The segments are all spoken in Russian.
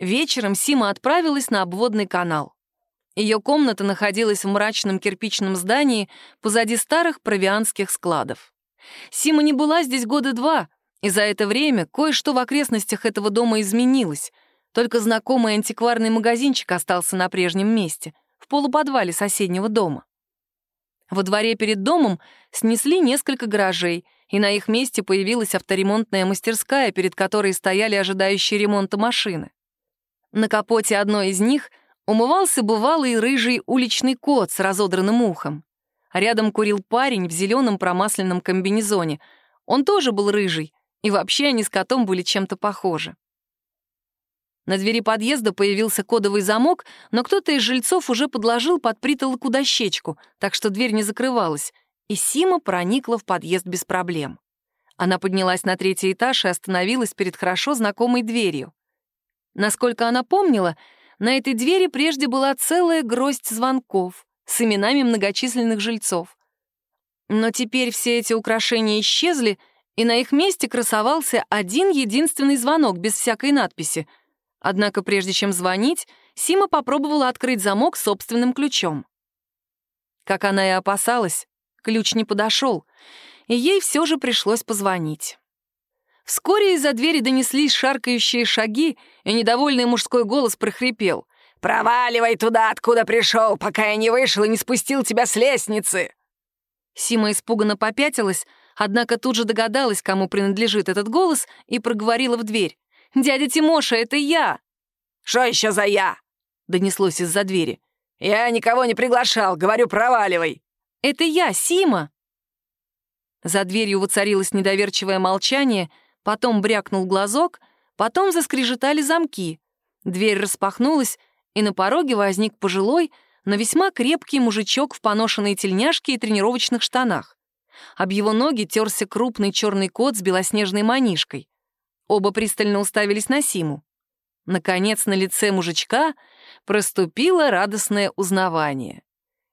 Вечером Сима отправилась на обводный канал. Ее комната находилась в мрачном кирпичном здании позади старых провианских складов. Сима не была здесь года два, и за это время кое-что в окрестностях этого дома изменилось. Только знакомый антикварный магазинчик остался на прежнем месте, в полуподвале соседнего дома. Во дворе перед домом снесли несколько гаражей, и на их месте появилась авторемонтная мастерская, перед которой стояли ожидающие ремонта машины. На капоте одной из них умывался бывалый рыжий уличный кот с разодранным ухом. рядом курил парень в зеленом промасленном комбинезоне. Он тоже был рыжий, и вообще они с котом были чем-то похожи. На двери подъезда появился кодовый замок, но кто-то из жильцов уже подложил под притолоку дощечку, так что дверь не закрывалась, и Сима проникла в подъезд без проблем. Она поднялась на третий этаж и остановилась перед хорошо знакомой дверью. Насколько она помнила, на этой двери прежде была целая гроздь звонков с именами многочисленных жильцов. Но теперь все эти украшения исчезли, и на их месте красовался один единственный звонок без всякой надписи. Однако прежде чем звонить, Сима попробовала открыть замок собственным ключом. Как она и опасалась, ключ не подошел, и ей все же пришлось позвонить. Вскоре из-за двери донеслись шаркающие шаги, и недовольный мужской голос прохрипел. «Проваливай туда, откуда пришел, пока я не вышел и не спустил тебя с лестницы!» Сима испуганно попятилась, однако тут же догадалась, кому принадлежит этот голос, и проговорила в дверь. «Дядя Тимоша, это я!» «Что еще за я?» — донеслось из-за двери. «Я никого не приглашал, говорю, проваливай!» «Это я, Сима!» За дверью воцарилось недоверчивое молчание, потом брякнул глазок, потом заскрежетали замки. Дверь распахнулась, и на пороге возник пожилой, но весьма крепкий мужичок в поношенной тельняшке и тренировочных штанах. Об его ноги терся крупный черный кот с белоснежной манишкой. Оба пристально уставились на Симу. Наконец, на лице мужичка проступило радостное узнавание.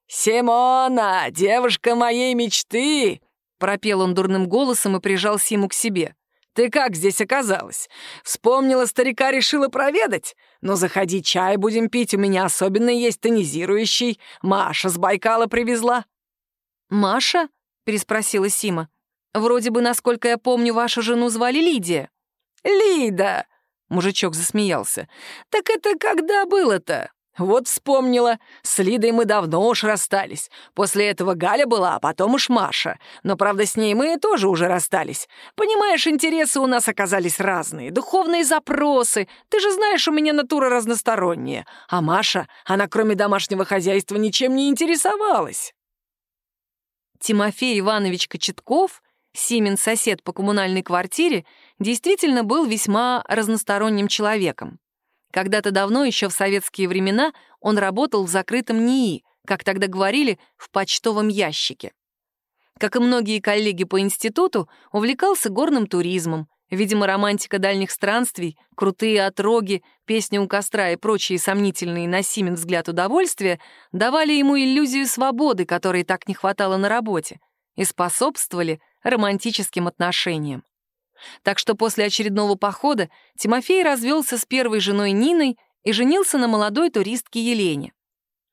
«Симона, девушка моей мечты!» Пропел он дурным голосом и прижал Симу к себе. Ты как здесь оказалась? Вспомнила старика, решила проведать? Ну, заходи, чай будем пить, у меня особенно есть тонизирующий. Маша с Байкала привезла». «Маша?» — переспросила Сима. «Вроде бы, насколько я помню, вашу жену звали Лидия». «Лида!» — мужичок засмеялся. «Так это когда было-то?» «Вот вспомнила. С Лидой мы давно уж расстались. После этого Галя была, а потом уж Маша. Но, правда, с ней мы тоже уже расстались. Понимаешь, интересы у нас оказались разные. Духовные запросы. Ты же знаешь, у меня натура разносторонняя. А Маша, она кроме домашнего хозяйства ничем не интересовалась». Тимофей Иванович Кочетков, Симин сосед по коммунальной квартире, действительно был весьма разносторонним человеком. Когда-то давно, еще в советские времена, он работал в закрытом НИИ, как тогда говорили, в почтовом ящике. Как и многие коллеги по институту, увлекался горным туризмом. Видимо, романтика дальних странствий, крутые отроги, песни у костра и прочие сомнительные на Симен взгляд удовольствия давали ему иллюзию свободы, которой так не хватало на работе, и способствовали романтическим отношениям. Так что после очередного похода Тимофей развелся с первой женой Ниной и женился на молодой туристке Елене.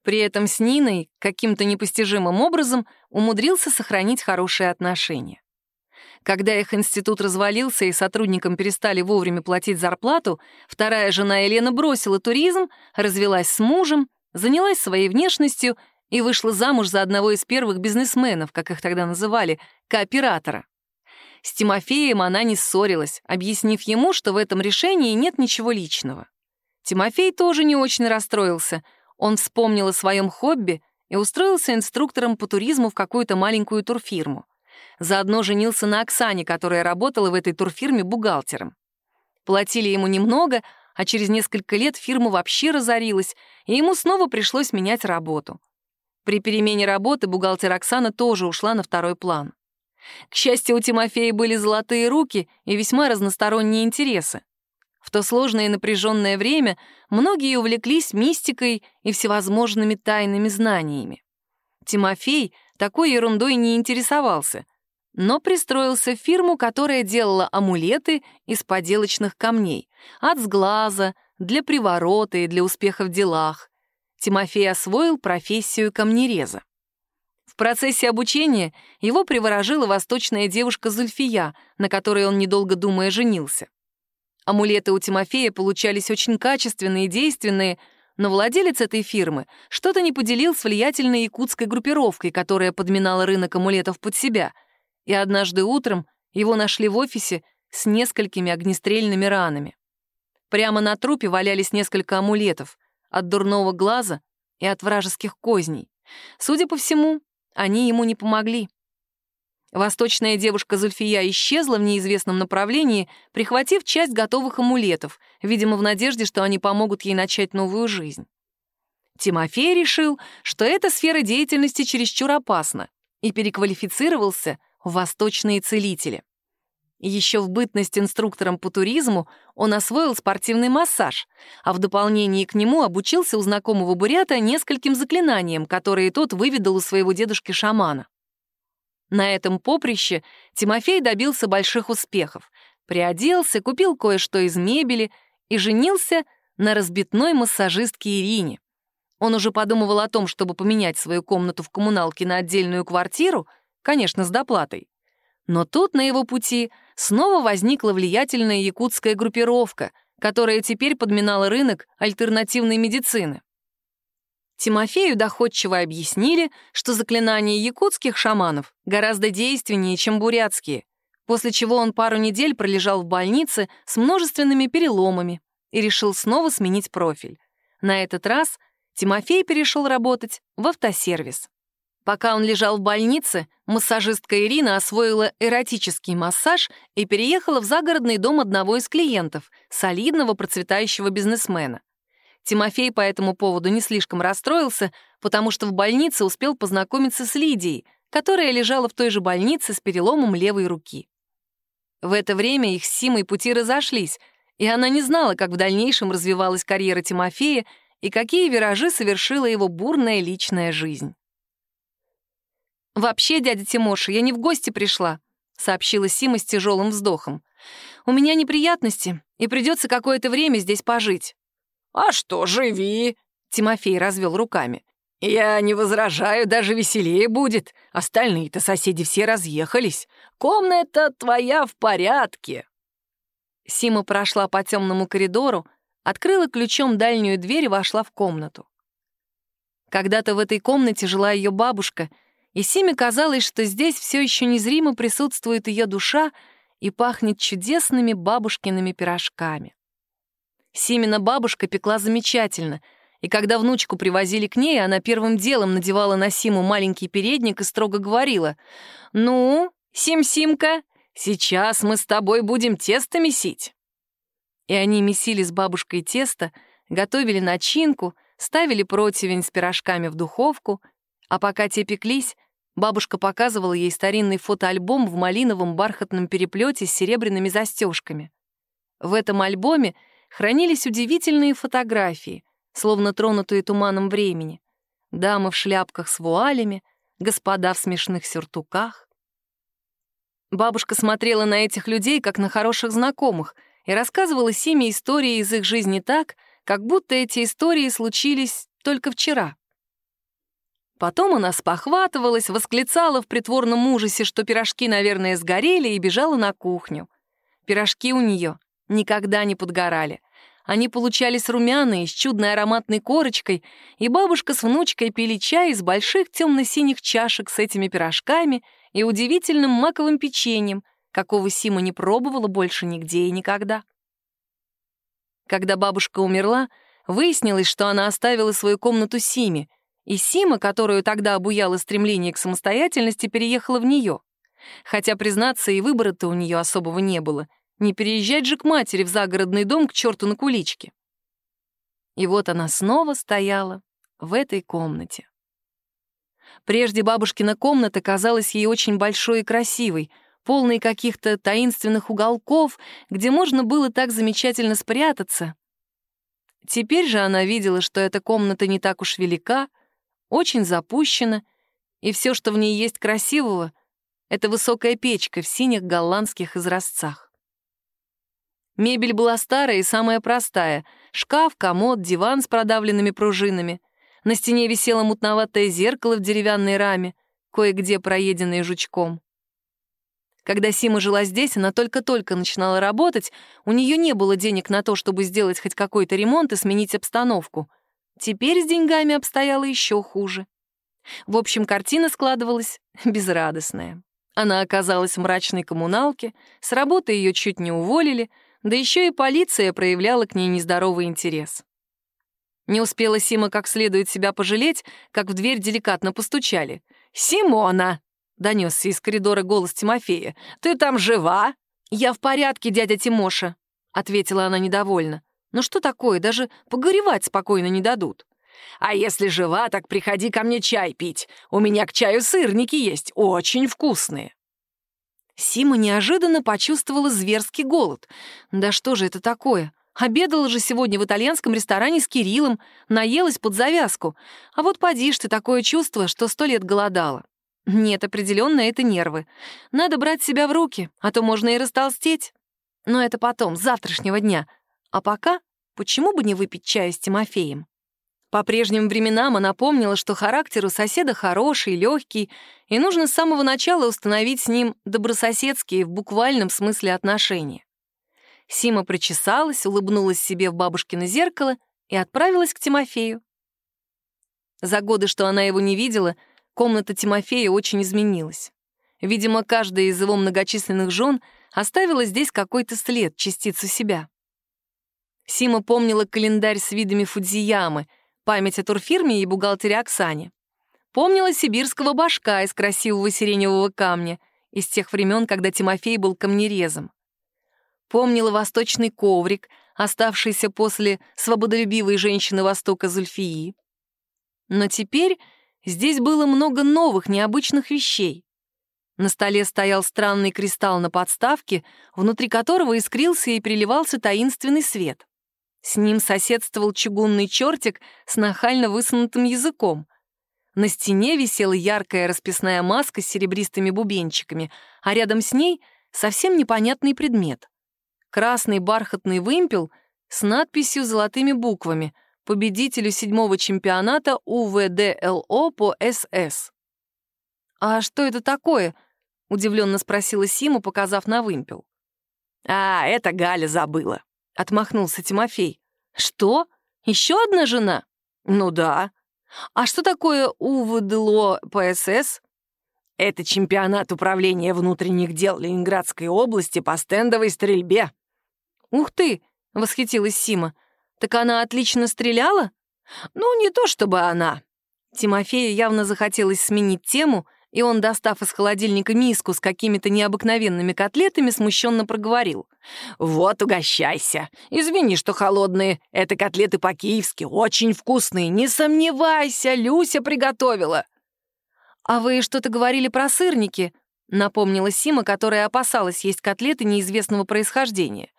При этом с Ниной каким-то непостижимым образом умудрился сохранить хорошие отношения. Когда их институт развалился и сотрудникам перестали вовремя платить зарплату, вторая жена Елена бросила туризм, развелась с мужем, занялась своей внешностью и вышла замуж за одного из первых бизнесменов, как их тогда называли, кооператора. С Тимофеем она не ссорилась, объяснив ему, что в этом решении нет ничего личного. Тимофей тоже не очень расстроился. Он вспомнил о своем хобби и устроился инструктором по туризму в какую-то маленькую турфирму. Заодно женился на Оксане, которая работала в этой турфирме бухгалтером. Платили ему немного, а через несколько лет фирма вообще разорилась, и ему снова пришлось менять работу. При перемене работы бухгалтер Оксана тоже ушла на второй план. К счастью, у Тимофея были золотые руки и весьма разносторонние интересы. В то сложное и напряженное время многие увлеклись мистикой и всевозможными тайными знаниями. Тимофей такой ерундой не интересовался, но пристроился в фирму, которая делала амулеты из поделочных камней, от сглаза, для приворота и для успеха в делах. Тимофей освоил профессию камнереза. В процессе обучения его приворожила восточная девушка Зульфия, на которой он, недолго думая, женился. Амулеты у Тимофея получались очень качественные и действенные, но владелец этой фирмы что-то не поделил с влиятельной якутской группировкой, которая подминала рынок амулетов под себя, и однажды утром его нашли в офисе с несколькими огнестрельными ранами. Прямо на трупе валялись несколько амулетов от дурного глаза и от вражеских козней. Судя по всему, они ему не помогли. Восточная девушка Зульфия исчезла в неизвестном направлении, прихватив часть готовых амулетов, видимо, в надежде, что они помогут ей начать новую жизнь. Тимофей решил, что эта сфера деятельности чересчур опасна, и переквалифицировался в восточные целители. Еще в бытность инструктором по туризму он освоил спортивный массаж, а в дополнение к нему обучился у знакомого бурята нескольким заклинаниям, которые тот выведал у своего дедушки-шамана. На этом поприще Тимофей добился больших успехов. Приоделся, купил кое-что из мебели и женился на разбитной массажистке Ирине. Он уже подумывал о том, чтобы поменять свою комнату в коммуналке на отдельную квартиру, конечно, с доплатой. Но тут на его пути снова возникла влиятельная якутская группировка, которая теперь подминала рынок альтернативной медицины. Тимофею доходчиво объяснили, что заклинания якутских шаманов гораздо действеннее, чем бурятские, после чего он пару недель пролежал в больнице с множественными переломами и решил снова сменить профиль. На этот раз Тимофей перешел работать в автосервис. Пока он лежал в больнице, массажистка Ирина освоила эротический массаж и переехала в загородный дом одного из клиентов, солидного процветающего бизнесмена. Тимофей по этому поводу не слишком расстроился, потому что в больнице успел познакомиться с Лидией, которая лежала в той же больнице с переломом левой руки. В это время их с Симой пути разошлись, и она не знала, как в дальнейшем развивалась карьера Тимофея и какие виражи совершила его бурная личная жизнь. «Вообще, дядя Тимоша, я не в гости пришла», — сообщила Сима с тяжелым вздохом. «У меня неприятности, и придется какое-то время здесь пожить». «А что, живи!» — Тимофей развел руками. «Я не возражаю, даже веселее будет. Остальные-то соседи все разъехались. Комната твоя в порядке». Сима прошла по темному коридору, открыла ключом дальнюю дверь и вошла в комнату. Когда-то в этой комнате жила ее бабушка, и Симе казалось, что здесь все еще незримо присутствует ее душа и пахнет чудесными бабушкиными пирожками. Симина бабушка пекла замечательно, и когда внучку привозили к ней, она первым делом надевала на Симу маленький передник и строго говорила, «Ну, Сим-Симка, сейчас мы с тобой будем тесто месить». И они месили с бабушкой тесто, готовили начинку, ставили противень с пирожками в духовку, а пока те пеклись, бабушка показывала ей старинный фотоальбом в малиновом бархатном переплете с серебряными застежками. В этом альбоме хранились удивительные фотографии, словно тронутые туманом времени. Дамы в шляпках с вуалями, господа в смешных сюртуках. Бабушка смотрела на этих людей, как на хороших знакомых, и рассказывала Симе истории из их жизни так, как будто эти истории случились только вчера. Потом она спохватывалась, восклицала в притворном ужасе, что пирожки, наверное, сгорели, и бежала на кухню. Пирожки у нее никогда не подгорали. Они получались румяные, с чудной ароматной корочкой, и бабушка с внучкой пили чай из больших темно-синих чашек с этими пирожками и удивительным маковым печеньем, какого Сима не пробовала больше нигде и никогда. Когда бабушка умерла, выяснилось, что она оставила свою комнату Симе, и Сима, которую тогда обуяло стремление к самостоятельности, переехала в нее. Хотя, признаться, и выбора-то у нее особого не было — не переезжать же к матери в загородный дом к черту на куличке. И вот она снова стояла в этой комнате. Прежде бабушкина комната казалась ей очень большой и красивой, полной каких-то таинственных уголков, где можно было так замечательно спрятаться. Теперь же она видела, что эта комната не так уж велика, очень запущена, и все, что в ней есть красивого, — это высокая печка в синих голландских изразцах. Мебель была старая и самая простая. Шкаф, комод, диван с продавленными пружинами. На стене висело мутноватое зеркало в деревянной раме, кое-где проеденное жучком. Когда Сима жила здесь, она только-только начинала работать, у нее не было денег на то, чтобы сделать хоть какой-то ремонт и сменить обстановку. Теперь с деньгами обстояло еще хуже. В общем, картина складывалась безрадостная. Она оказалась в мрачной коммуналке, с работы ее чуть не уволили, да еще и полиция проявляла к ней нездоровый интерес. Не успела Сима как следует себя пожалеть, как в дверь деликатно постучали. «Симона!» — донесся из коридора голос Тимофея. «Ты там жива?» «Я в порядке, дядя Тимоша», — ответила она недовольно. «Ну что такое, даже погоревать спокойно не дадут». «А если жива, так приходи ко мне чай пить. У меня к чаю сырники есть, очень вкусные». Сима неожиданно почувствовала зверский голод. Да что же это такое? Обедала же сегодня в итальянском ресторане с Кириллом, наелась под завязку. А вот поди ж ты такое чувство, что сто лет голодала. Нет, определенно это нервы. Надо брать себя в руки, а то можно и растолстеть. Но это потом, с завтрашнего дня. А пока, почему бы не выпить чая с Тимофеем? По прежним временам она помнила, что характер у соседа хороший, легкий, и нужно с самого начала установить с ним добрососедские в буквальном смысле отношения. Сима причесалась, улыбнулась себе в бабушкино зеркало и отправилась к Тимофею. За годы, что она его не видела, комната Тимофея очень изменилась. Видимо, каждая из его многочисленных жен оставила здесь какой-то след, частицу себя. Сима помнила календарь с видами Фудзиямы, память о турфирме и бухгалтере Оксане. Помнила сибирского башка из красивого сиреневого камня, из тех времен, когда Тимофей был камнерезом. Помнила восточный коврик, оставшийся после свободолюбивой женщины Востока Зульфии. Но теперь здесь было много новых, необычных вещей. На столе стоял странный кристалл на подставке, внутри которого искрился и переливался таинственный свет. С ним соседствовал чугунный чертик с нахально высунутым языком. На стене висела яркая расписная маска с серебристыми бубенчиками, а рядом с ней совсем непонятный предмет красный бархатный вымпел с надписью золотыми буквами «Победителю седьмого чемпионата УВДЛО по СС». «А что это такое?» — удивленно спросила Сима, показав на вымпел. «А, это Галя забыла», — отмахнулся Тимофей. «Что? Еще одна жена?» «Ну да». «А что такое УВДЛО ПСС?» «Это чемпионат управления внутренних дел Ленинградской области по стендовой стрельбе», «Ух ты!» — восхитилась Сима. «Так она отлично стреляла?» «Ну, не то чтобы она». Тимофею явно захотелось сменить тему, и он, достав из холодильника миску с какими-то необыкновенными котлетами, смущенно проговорил. «Вот, угощайся. Извини, что холодные. Это котлеты по-киевски, очень вкусные. Не сомневайся, Люся приготовила». «А вы что-то говорили про сырники?» — напомнила Сима, которая опасалась есть котлеты неизвестного происхождения.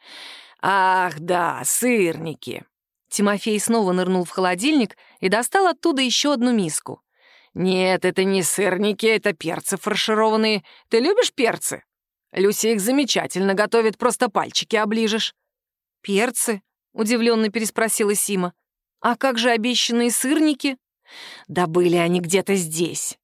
«Ах, да, сырники!» Тимофей снова нырнул в холодильник и достал оттуда еще одну миску. «Нет, это не сырники, это перцы фаршированные. Ты любишь перцы? Люся их замечательно готовит, просто пальчики оближешь». «Перцы?» — удивленно переспросила Сима. «А как же обещанные сырники?» «Да были они где-то здесь».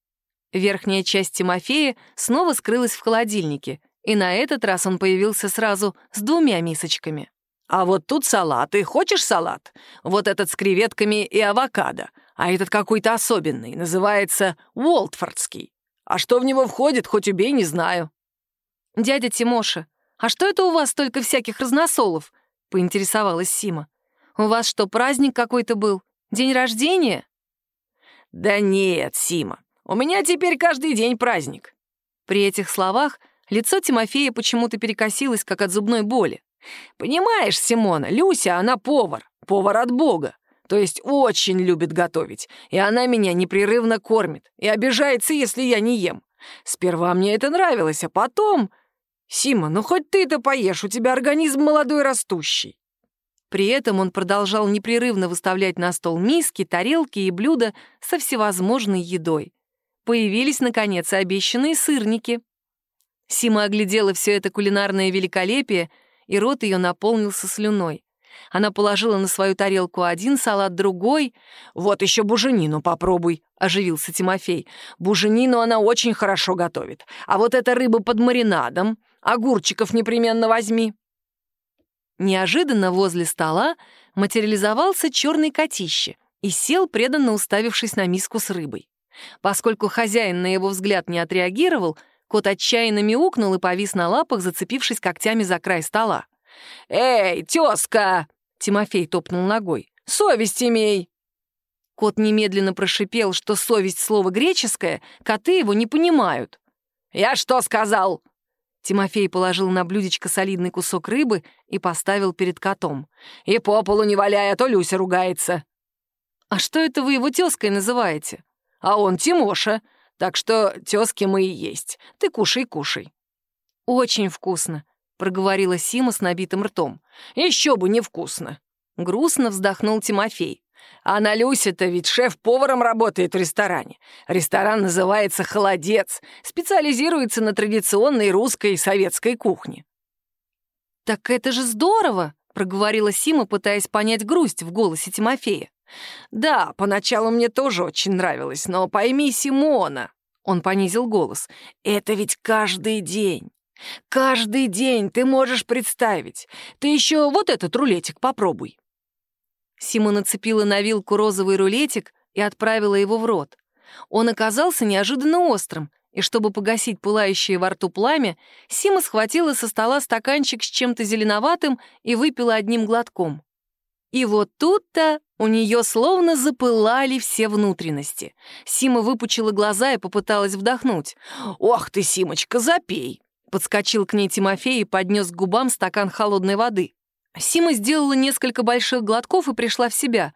Верхняя часть Тимофея снова скрылась в холодильнике — и на этот раз он появился сразу с двумя мисочками. «А вот тут салаты. Хочешь салат? Вот этот с креветками и авокадо, а этот какой-то особенный, называется Уолтфордский. А что в него входит, хоть убей, не знаю». «Дядя Тимоша, а что это у вас столько всяких разносолов?» — поинтересовалась Сима. «У вас что, праздник какой-то был? День рождения?» «Да нет, Сима, у меня теперь каждый день праздник». При этих словах Лицо Тимофея почему-то перекосилось, как от зубной боли. «Понимаешь, Симона, Люся, она повар, повар от Бога. То есть очень любит готовить, и она меня непрерывно кормит и обижается, если я не ем. Сперва мне это нравилось, а потом... Сима, ну хоть ты-то поешь, у тебя организм молодой растущий». При этом он продолжал непрерывно выставлять на стол миски, тарелки и блюда со всевозможной едой. Появились, наконец, обещанные сырники. Сима оглядела все это кулинарное великолепие и рот ее наполнился слюной. Она положила на свою тарелку один салат, другой. «Вот еще буженину попробуй», — оживился Тимофей. «Буженину она очень хорошо готовит. А вот эта рыба под маринадом. Огурчиков непременно возьми». Неожиданно возле стола материализовался черный котище и сел, преданно уставившись на миску с рыбой. Поскольку хозяин на его взгляд не отреагировал, кот отчаянно мяукнул и повис на лапах, зацепившись когтями за край стола. «Эй, тезка!» — Тимофей топнул ногой. «Совесть имей!» Кот немедленно прошипел, что совесть — слово греческое, коты его не понимают. «Я что сказал?» Тимофей положил на блюдечко солидный кусок рыбы и поставил перед котом. «И по полу не валяй, а то Люся ругается». «А что это вы его тезкой называете?» «А он Тимоша, так что тезки мы и есть. Ты кушай, кушай». «Очень вкусно», — проговорила Сима с набитым ртом. «Еще бы невкусно». Грустно вздохнул Тимофей. А на Люсе-то ведь шеф-поваром работает в ресторане. Ресторан называется «Холодец», специализируется на традиционной русской и советской кухне. «Так это же здорово!» — проговорила Сима, пытаясь понять грусть в голосе Тимофея. «Да, поначалу мне тоже очень нравилось, но пойми, Симона...» Он понизил голос. «Это ведь каждый день. Каждый день ты можешь представить. Ты еще вот этот рулетик попробуй. Сима нацепила на вилку розовый рулетик и отправила его в рот. Он оказался неожиданно острым, и чтобы погасить пылающее во рту пламя, Сима схватила со стола стаканчик с чем-то зеленоватым и выпила одним глотком. И вот тут-то у нее словно запылали все внутренности. Сима выпучила глаза и попыталась вдохнуть. «Ох ты, Симочка, запей!» Подскочил к ней Тимофей и поднес к губам стакан холодной воды. Сима сделала несколько больших глотков и пришла в себя.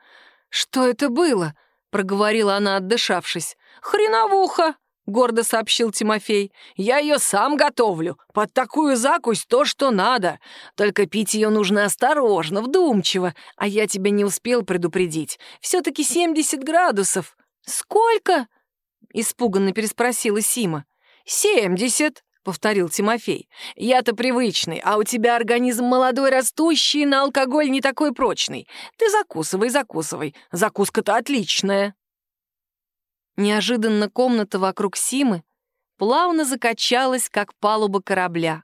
«Что это было?» — проговорила она, отдышавшись. «Хреновуха!» — гордо сообщил Тимофей. «Я ее сам готовлю. Под такую закусь то, что надо. Только пить ее нужно осторожно, вдумчиво. А я тебя не успел предупредить. Все-таки 70 градусов». «Сколько?» — испуганно переспросила Сима. «Семьдесят», повторил Тимофей. «Я-то привычный, а у тебя организм молодой, растущий, на алкоголь не такой прочный. Ты закусывай, закусывай. Закуска-то отличная». Неожиданно комната вокруг Симы плавно закачалась, как палуба корабля,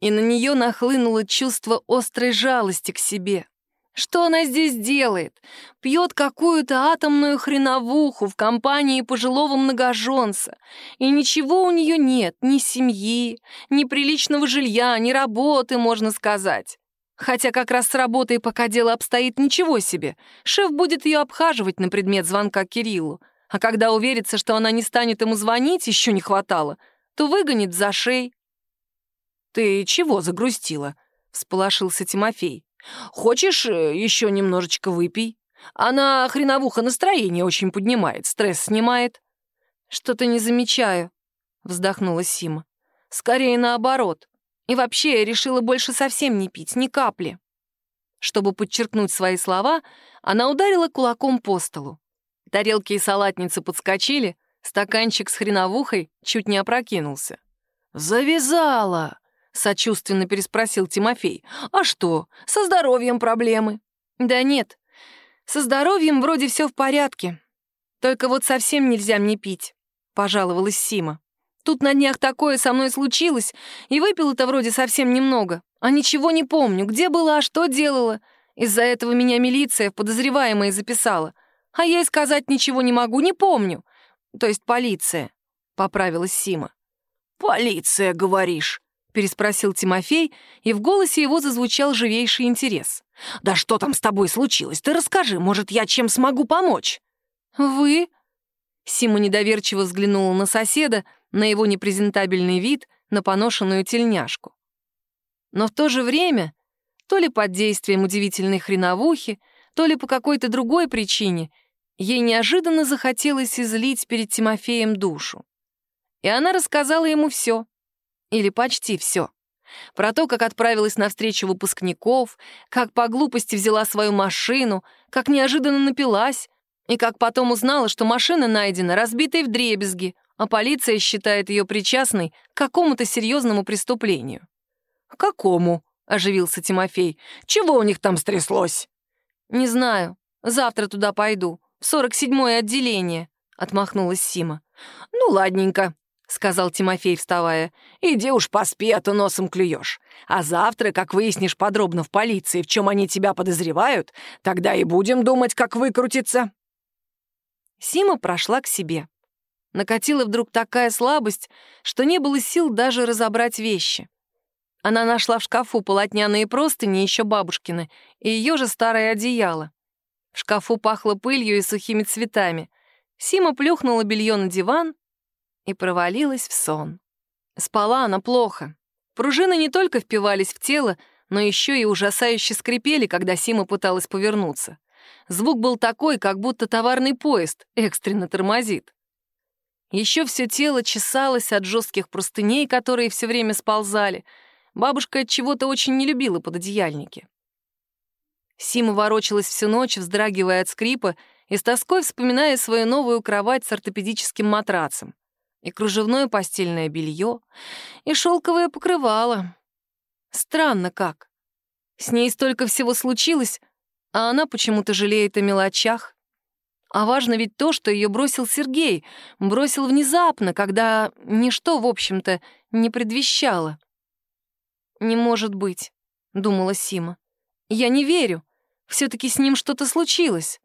и на нее нахлынуло чувство острой жалости к себе. Что она здесь делает? Пьет какую-то атомную хреновуху в компании пожилого многоженца. И ничего у нее нет, ни семьи, ни приличного жилья, ни работы, можно сказать. Хотя как раз с работой, пока дело обстоит, ничего себе. Шеф будет ее обхаживать на предмет звонка Кириллу. А когда уверится, что она не станет ему звонить, еще не хватало, то выгонит за шеи. «Ты чего загрустила?» — всполошился Тимофей. Хочешь, э, еще немножечко выпей? Она хреновуха настроение очень поднимает, стресс снимает». «Что-то не замечаю», — вздохнула Сима. «Скорее наоборот. И вообще я решила больше совсем не пить, ни капли». Чтобы подчеркнуть свои слова, она ударила кулаком по столу. Тарелки и салатницы подскочили, стаканчик с хреновухой чуть не опрокинулся. «Завязала!» Сочувственно переспросил Тимофей. «А что, со здоровьем проблемы?» «Да нет, со здоровьем вроде все в порядке. Только вот совсем нельзя мне пить», — пожаловалась Сима. «Тут на днях такое со мной случилось, и выпила-то вроде совсем немного, а ничего не помню, где была, что делала. Из-за этого меня милиция в подозреваемые записала. А я и сказать ничего не могу, не помню. То есть полиция», — поправилась Сима. «Полиция, говоришь?» Переспросил Тимофей, и в голосе его зазвучал живейший интерес. «Да что там с тобой случилось? Ты расскажи, может, я чем смогу помочь?» «Вы?» Сима недоверчиво взглянула на соседа, на его непрезентабельный вид, на поношенную тельняшку. Но в то же время, то ли под действием удивительной хреновухи, то ли по какой-то другой причине, ей неожиданно захотелось излить перед Тимофеем душу. И она рассказала ему все. Или почти все. Про то, как отправилась на встречу выпускников, как по глупости взяла свою машину, как неожиданно напилась, и как потом узнала, что машина найдена разбитой в дребезги, а полиция считает ее причастной к какому-то серьезному преступлению. «К какому?» — оживился Тимофей. «Чего у них там стряслось?» «Не знаю. Завтра туда пойду. В сорок седьмое отделение», — отмахнулась Сима. «Ну, ладненько», — сказал Тимофей, вставая. «Иди уж поспи, а то носом клюешь. А завтра, как выяснишь подробно в полиции, в чем они тебя подозревают, тогда и будем думать, как выкрутиться». Сима прошла к себе. Накатила вдруг такая слабость, что не было сил даже разобрать вещи. Она нашла в шкафу полотняные простыни, еще бабушкины, и ее же старое одеяло. В шкафу пахло пылью и сухими цветами. Сима плюхнула белье на диван и провалилась в сон. Спала она плохо. Пружины не только впивались в тело, но еще и ужасающе скрипели, когда Сима пыталась повернуться. Звук был такой, как будто товарный поезд экстренно тормозит. Еще все тело чесалось от жестких простыней, которые все время сползали — Бабушка от чего-то очень не любила пододеяльники. Сима ворочалась всю ночь, вздрагивая от скрипа и с тоской вспоминая свою новую кровать с ортопедическим матрацем, и кружевное постельное белье, и шелковое покрывало. Странно как. С ней столько всего случилось, а она почему-то жалеет о мелочах. А важно ведь то, что ее бросил Сергей, бросил внезапно, когда ничто, в общем-то, не предвещало. «Не может быть», — думала Сима. «Я не верю. Все-таки с ним что-то случилось».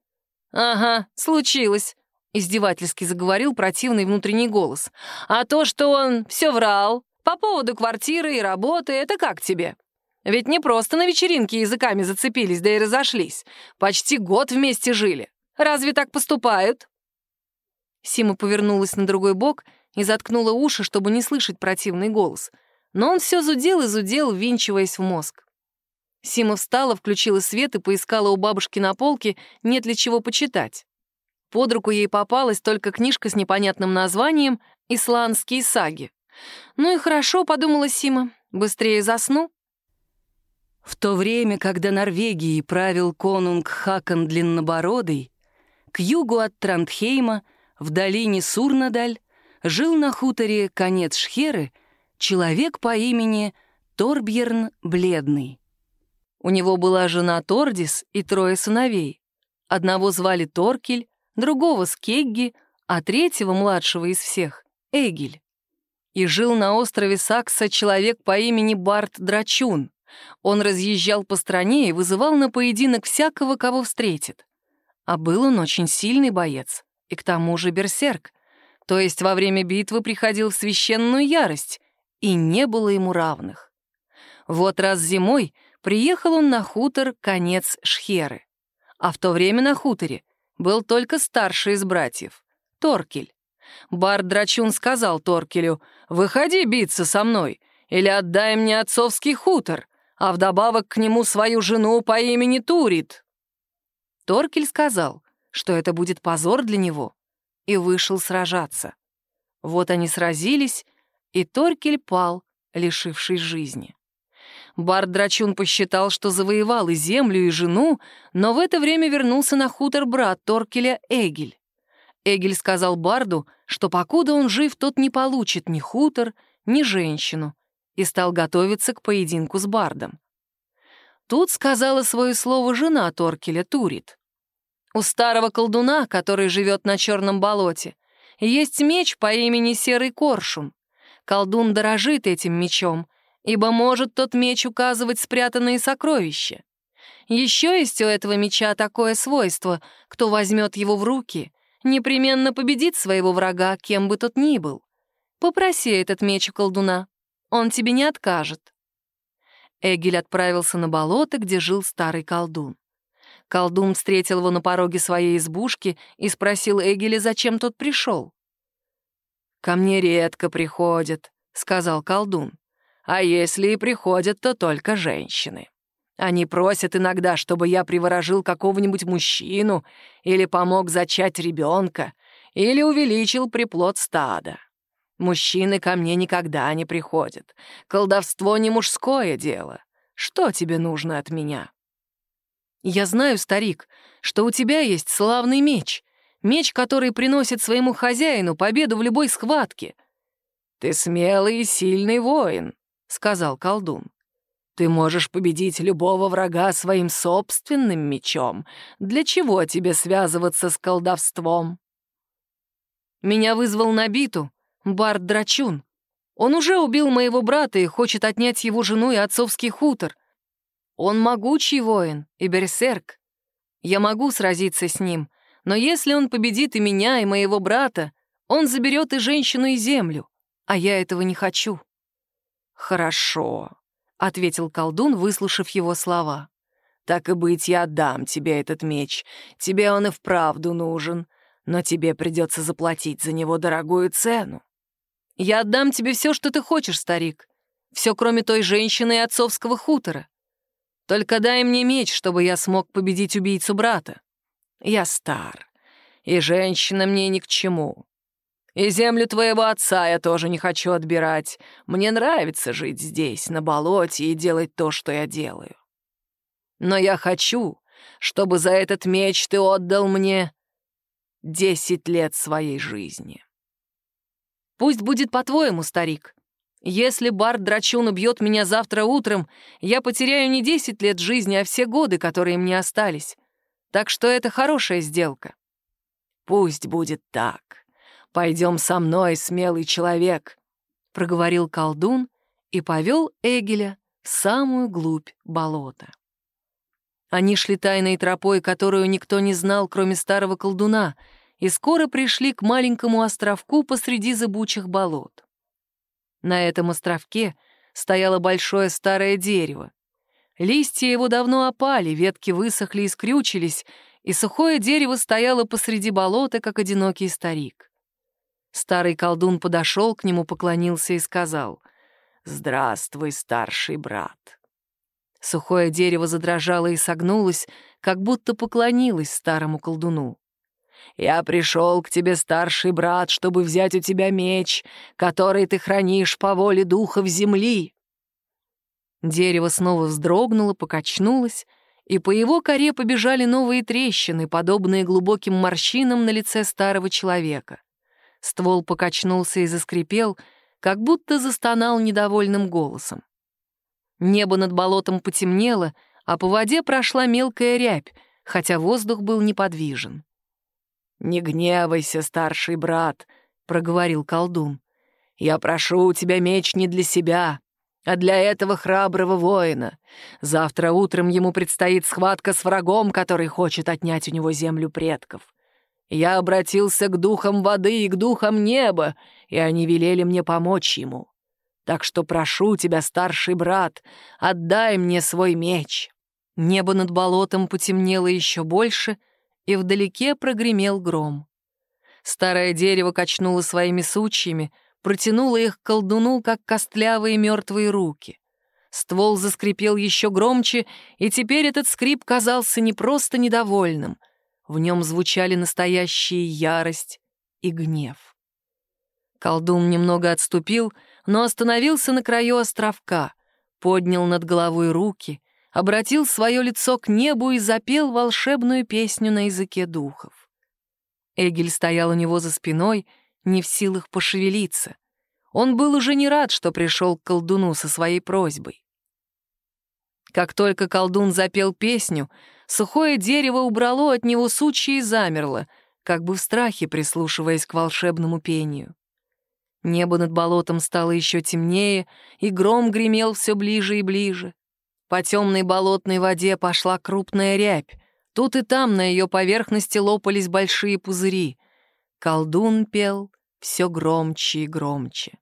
«Ага, случилось», — издевательски заговорил противный внутренний голос. «А то, что он все врал по поводу квартиры и работы, это как тебе? Ведь не просто на вечеринке языками зацепились, да и разошлись. Почти год вместе жили. Разве так поступают?» Сима повернулась на другой бок и заткнула уши, чтобы не слышать противный голос — но он все зудел и зудел, винчиваясь в мозг. Сима встала, включила свет и поискала у бабушки на полке, нет ли чего почитать. Под руку ей попалась только книжка с непонятным названием «Исландские саги». «Ну и хорошо», — подумала Сима, — «быстрее засну». В то время, когда Норвегией правил конунг Хакон Длиннобородый, к югу от Трандхейма, в долине Сурнадаль, жил на хуторе конец Шхеры — человек по имени Торбьерн Бледный. У него была жена Тордис и трое сыновей. Одного звали Торкель, другого Скегги, а третьего, младшего из всех, Эгель. И жил на острове Сакса человек по имени Барт Драчун. Он разъезжал по стране и вызывал на поединок всякого, кого встретит. А был он очень сильный боец, и к тому же берсерк, то есть во время битвы приходил в священную ярость и не было ему равных. Вот раз зимой приехал он на хутор конец Шхеры, а в то время на хуторе был только старший из братьев — Торкель. Бард Драчун сказал Торкелю, «Выходи биться со мной, или отдай мне отцовский хутор, а вдобавок к нему свою жену по имени Турит». Торкель сказал, что это будет позор для него, и вышел сражаться. Вот они сразились, и Торкель пал, лишившись жизни. Бард Драчун посчитал, что завоевал и землю, и жену, но в это время вернулся на хутор брат Торкеля Эгель. Эгель сказал Барду, что покуда он жив, тот не получит ни хутор, ни женщину, и стал готовиться к поединку с Бардом. Тут сказала свое слово жена Торкеля Турит. У старого колдуна, который живет на черном болоте, есть меч по имени Серый Коршун. Колдун дорожит этим мечом, ибо может тот меч указывать спрятанные сокровища. Еще есть у этого меча такое свойство, кто возьмет его в руки, непременно победит своего врага, кем бы тот ни был. Попроси этот меч у колдуна, он тебе не откажет. Эгель отправился на болото, где жил старый колдун. Колдун встретил его на пороге своей избушки и спросил Эгеля, зачем тот пришел. «Ко мне редко приходят», — сказал колдун. «А если и приходят, то только женщины. Они просят иногда, чтобы я приворожил какого-нибудь мужчину или помог зачать ребенка, или увеличил приплод стада. Мужчины ко мне никогда не приходят. Колдовство не мужское дело. Что тебе нужно от меня?» «Я знаю, старик, что у тебя есть славный меч», Меч, который приносит своему хозяину победу в любой схватке. «Ты смелый и сильный воин», — сказал колдун. Ты можешь победить любого врага своим собственным мечом. Для чего тебе связываться с колдовством?» Меня вызвал на биту Бард Драчун. Он уже убил моего брата и хочет отнять его жену и отцовский хутор. Он могучий воин и берсерк. Я могу сразиться с ним, но если он победит и меня, и моего брата, он заберет и женщину, и землю, а я этого не хочу». «Хорошо», — ответил колдун, выслушав его слова. «Так и быть, я отдам тебе этот меч. Тебе он и вправду нужен, но тебе придется заплатить за него дорогую цену». «Я отдам тебе все, что ты хочешь, старик. Все, кроме той женщины и отцовского хутора. Только дай мне меч, чтобы я смог победить убийцу брата. Я стар, и женщина мне ни к чему. И землю твоего отца я тоже не хочу отбирать. Мне нравится жить здесь, на болоте, и делать то, что я делаю. Но я хочу, чтобы за этот меч ты отдал мне десять лет своей жизни. Пусть будет по-твоему, старик. Если Барт Драчун убьет меня завтра утром, я потеряю не десять лет жизни, а все годы, которые мне остались. Так что это хорошая сделка. Пусть будет так. Пойдем со мной, смелый человек, — проговорил колдун и повел Эгеля в самую глубь болота. Они шли тайной тропой, которую никто не знал, кроме старого колдуна, и скоро пришли к маленькому островку посреди зыбучих болот. На этом островке стояло большое старое дерево. Листья его давно опали, ветки высохли и скрючились, и сухое дерево стояло посреди болота, как одинокий старик. Старый колдун подошел к нему, поклонился и сказал «Здравствуй, старший брат». Сухое дерево задрожало и согнулось, как будто поклонилось старому колдуну. «Я пришел к тебе, старший брат, чтобы взять у тебя меч, который ты хранишь по воле духов земли». Дерево снова вздрогнуло, покачнулось, и по его коре побежали новые трещины, подобные глубоким морщинам на лице старого человека. Ствол покачнулся и заскрипел, как будто застонал недовольным голосом. Небо над болотом потемнело, а по воде прошла мелкая рябь, хотя воздух был неподвижен. «Не гневайся, старший брат», — проговорил колдун. «Я прошу у тебя меч не для себя, а для этого храброго воина. Завтра утром ему предстоит схватка с врагом, который хочет отнять у него землю предков. Я обратился к духам воды и к духам неба, и они велели мне помочь ему. Так что прошу тебя, старший брат, отдай мне свой меч». Небо над болотом потемнело еще больше, и вдалеке прогремел гром. Старое дерево качнуло своими сучьями, протянуло их к колдуну, как костлявые мертвые руки. Ствол заскрипел еще громче, и теперь этот скрип казался не просто недовольным — в нем звучали настоящие ярость и гнев. Колдун немного отступил, но остановился на краю островка, поднял над головой руки, обратил свое лицо к небу и запел волшебную песню на языке духов. Эгель стоял у него за спиной, не в силах пошевелиться. Он был уже не рад, что пришел к колдуну со своей просьбой. Как только колдун запел песню, Сухое дерево убрало от него сучья и замерло, как бы в страхе прислушиваясь к волшебному пению. Небо над болотом стало еще темнее, и гром гремел все ближе и ближе. По темной болотной воде пошла крупная рябь. Тут и там на ее поверхности лопались большие пузыри. Колдун пел все громче и громче.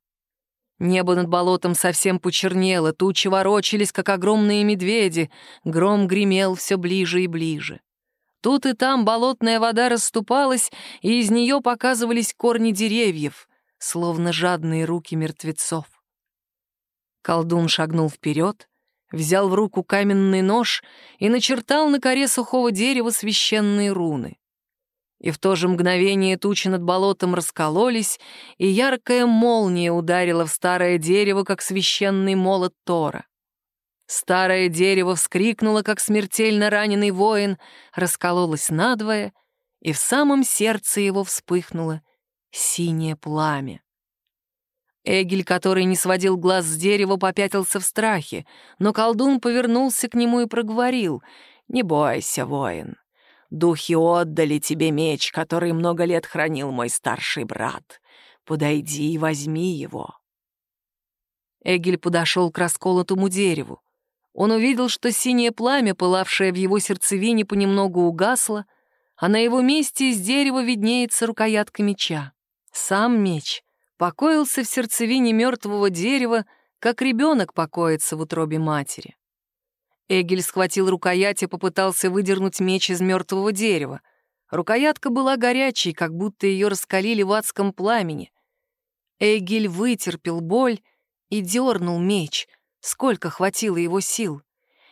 Небо над болотом совсем почернело, тучи ворочались, как огромные медведи, гром гремел все ближе и ближе. Тут и там болотная вода расступалась, и из нее показывались корни деревьев, словно жадные руки мертвецов. Колдун шагнул вперед, взял в руку каменный нож и начертал на коре сухого дерева священные руны. И в то же мгновение тучи над болотом раскололись, и яркая молния ударила в старое дерево, как священный молот Тора. Старое дерево вскрикнуло, как смертельно раненый воин, раскололось надвое, и в самом сердце его вспыхнуло синее пламя. Эгель, который не сводил глаз с дерева, попятился в страхе, но колдун повернулся к нему и проговорил. «Не бойся, воин. Духи отдали тебе меч, который много лет хранил мой старший брат. Подойди и возьми его». Эгель подошел к расколотому дереву. Он увидел, что синее пламя, пылавшее в его сердцевине, понемногу угасло, а на его месте из дерева виднеется рукоятка меча. Сам меч покоился в сердцевине мертвого дерева, как ребенок покоится в утробе матери. Эгель схватил рукоять и попытался выдернуть меч из мертвого дерева. Рукоятка была горячей, как будто ее раскалили в адском пламени. Эгель вытерпел боль и дернул меч, сколько хватило его сил.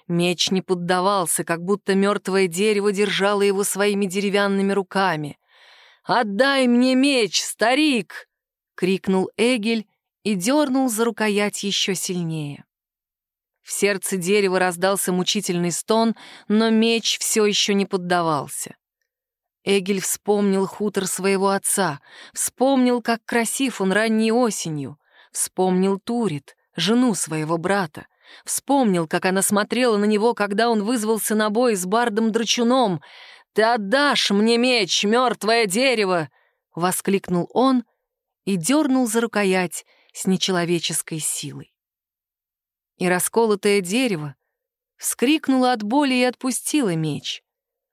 Меч не поддавался, как будто мертвое дерево держало его своими деревянными руками. «Отдай мне меч, старик!» — крикнул Эгель и дернул за рукоять еще сильнее. В сердце дерева раздался мучительный стон, но меч все еще не поддавался. Эгель вспомнил хутор своего отца, вспомнил, как красив он ранней осенью, вспомнил Турит, жену своего брата, вспомнил, как она смотрела на него, когда он вызвался на бой с бардом Драчуном. «Ты отдашь мне меч, мертвое дерево!» — воскликнул он и дернул за рукоять с нечеловеческой силой. И расколотое дерево вскрикнуло от боли и отпустило меч,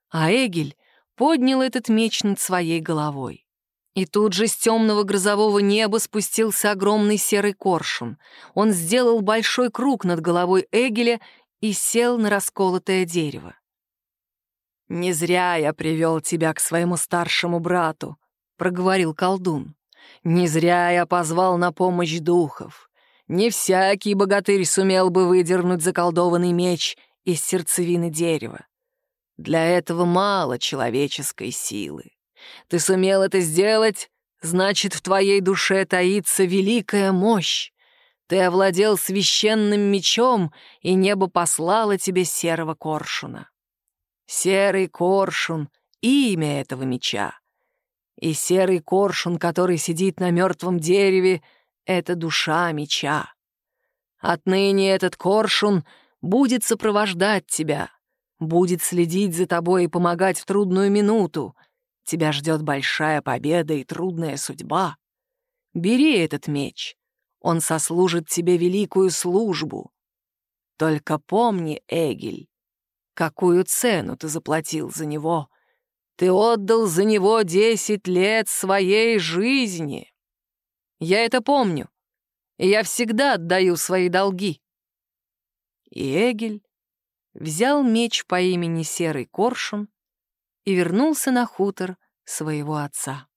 а Эгель поднял этот меч над своей головой. И тут же с темного грозового неба спустился огромный серый коршун. Он сделал большой круг над головой Эгеля и сел на расколотое дерево. «Не зря я привел тебя к своему старшему брату», — проговорил колдун. Не зря я позвал на помощь духов. Не всякий богатырь сумел бы выдернуть заколдованный меч из сердцевины дерева. Для этого мало человеческой силы. Ты сумел это сделать, значит, в твоей душе таится великая мощь. Ты овладел священным мечом, и небо послало тебе серого коршуна. Серый коршун — имя этого меча. И серый коршун, который сидит на мертвом дереве, — это душа меча. Отныне этот коршун будет сопровождать тебя, будет следить за тобой и помогать в трудную минуту. Тебя ждет большая победа и трудная судьба. Бери этот меч, он сослужит тебе великую службу. Только помни, Эгель, какую цену ты заплатил за него — ты отдал за него десять лет своей жизни. Я это помню, и я всегда отдаю свои долги. И Эгель взял меч по имени Серый Коршун и вернулся на хутор своего отца.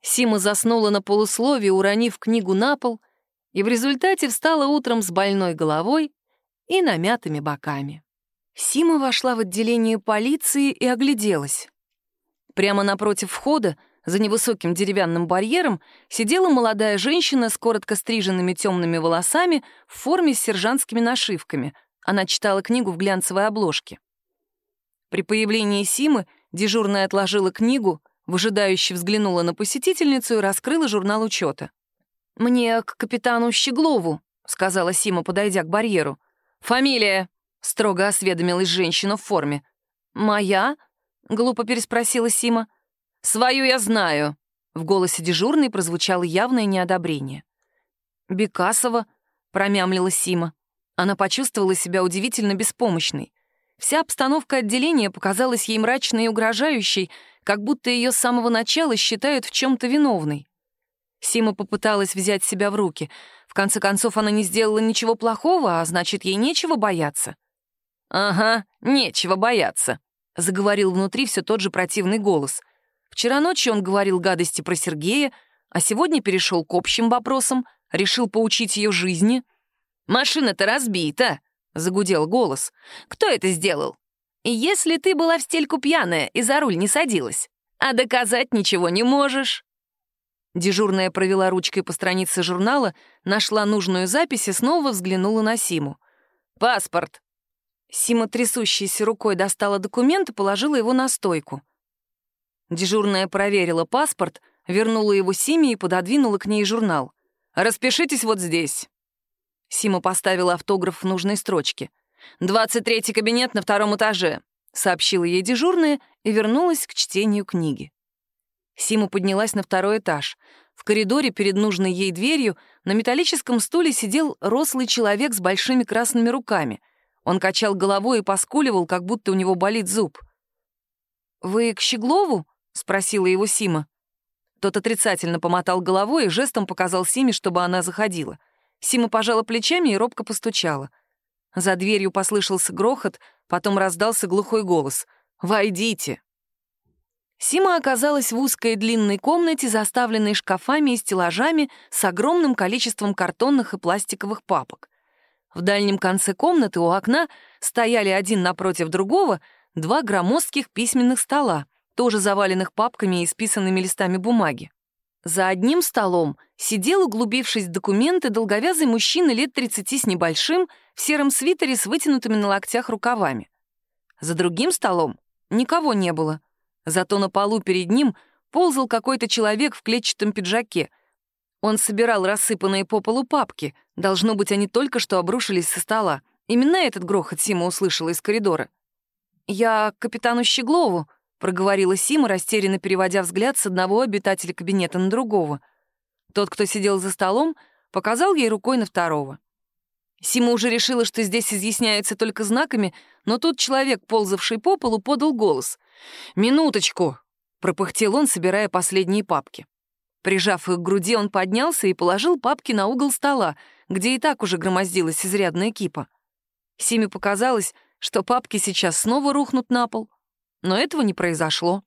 Сима заснула на полусловие, уронив книгу на пол, и в результате встала утром с больной головой и намятыми боками. Сима вошла в отделение полиции и огляделась. Прямо напротив входа, за невысоким деревянным барьером, сидела молодая женщина с коротко стриженными темными волосами в форме с сержантскими нашивками. Она читала книгу в глянцевой обложке. При появлении Симы дежурная отложила книгу, выжидающе взглянула на посетительницу и раскрыла журнал учета. «Мне к капитану Щеглову», — сказала Сима, подойдя к барьеру. «Фамилия?» — строго осведомилась женщина в форме. «Моя?» глупо переспросила Сима. «Свою я знаю», — в голосе дежурной прозвучало явное неодобрение. «Бекасова», — промямлила Сима. Она почувствовала себя удивительно беспомощной. Вся обстановка отделения показалась ей мрачной и угрожающей, как будто ее с самого начала считают в чем-то виновной. Сима попыталась взять себя в руки. В конце концов, она не сделала ничего плохого, а значит, ей нечего бояться. «Ага, нечего бояться», — заговорил внутри все тот же противный голос. Вчера ночью он говорил гадости про Сергея, а сегодня перешел к общим вопросам, решил поучить ее жизни. «Машина-то разбита!» — загудел голос. «Кто это сделал? Если ты была в стельку пьяная и за руль не садилась, а доказать ничего не можешь?» Дежурная провела ручкой по странице журнала, нашла нужную запись и снова взглянула на Симу. «Паспорт», Сима трясущейся рукой достала документ и положила его на стойку. Дежурная проверила паспорт, вернула его Симе и пододвинула к ней журнал. Распишитесь вот здесь». Сима поставила автограф в нужной строчке. «Двадцать третий кабинет на втором этаже», — сообщила ей дежурная и вернулась к чтению книги. Сима поднялась на второй этаж. В коридоре перед нужной ей дверью на металлическом стуле сидел рослый человек с большими красными руками. Он качал головой и поскуливал, как будто у него болит зуб. «Вы к Щеглову?» — спросила его Сима. Тот отрицательно помотал головой и жестом показал Симе, чтобы она заходила. Сима пожала плечами и робко постучала. За дверью послышался грохот, потом раздался глухой голос. «Войдите!» Сима оказалась в узкой длинной комнате, заставленной шкафами и стеллажами с огромным количеством картонных и пластиковых папок. В дальнем конце комнаты у окна стояли один напротив другого два громоздких письменных стола, тоже заваленных папками и списанными листами бумаги. За одним столом сидел, углубившись в документы, долговязый мужчина лет 30 с небольшим, в сером свитере с вытянутыми на локтях рукавами. За другим столом никого не было — Зато на полу перед ним ползал какой-то человек в клетчатом пиджаке. Он собирал рассыпанные по полу папки. Должно быть, они только что обрушились со стола. Именно этот грохот Сима услышала из коридора. «Я капитану Щеглову», — проговорила Сима, растерянно переводя взгляд с одного обитателя кабинета на другого. Тот, кто сидел за столом, показал ей рукой на второго. Сима уже решила, что здесь изъясняются только знаками, но тут человек, ползавший по полу, подал голос. «Минуточку!» — пропыхтел он, собирая последние папки. Прижав их к груди, он поднялся и положил папки на угол стола, где и так уже громоздилась изрядная кипа. Симе показалось, что папки сейчас снова рухнут на пол, но этого не произошло.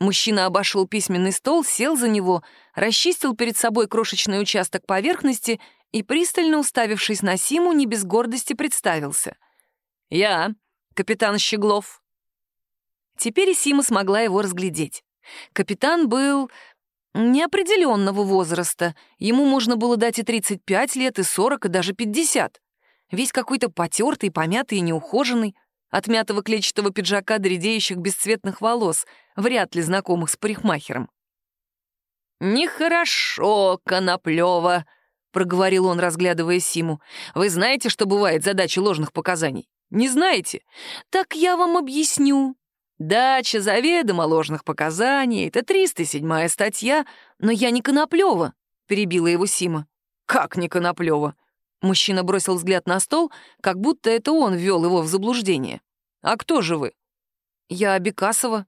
Мужчина обошел письменный стол, сел за него, расчистил перед собой крошечный участок поверхности и, пристально уставившись на Симу, не без гордости представился. «Я, капитан Щеглов». Теперь и Сима смогла его разглядеть. Капитан был неопределенного возраста. Ему можно было дать и 35 лет, и 40, и даже 50. Весь какой-то потертый, помятый и неухоженный. От мятого клетчатого пиджака до редеющих бесцветных волос, вряд ли знакомых с парикмахером. «Нехорошо, Коноплёва», проговорил он, разглядывая Симу. «Вы знаете, что бывает задача ложных показаний? Не знаете? Так я вам объясню. Дача заведомо ложных показаний — это 307-я статья, но я не Коноплёва», — перебила его Сима. «Как не Коноплёва?» Мужчина бросил взгляд на стол, как будто это он ввел его в заблуждение. «А кто же вы?» «Я Бекасова».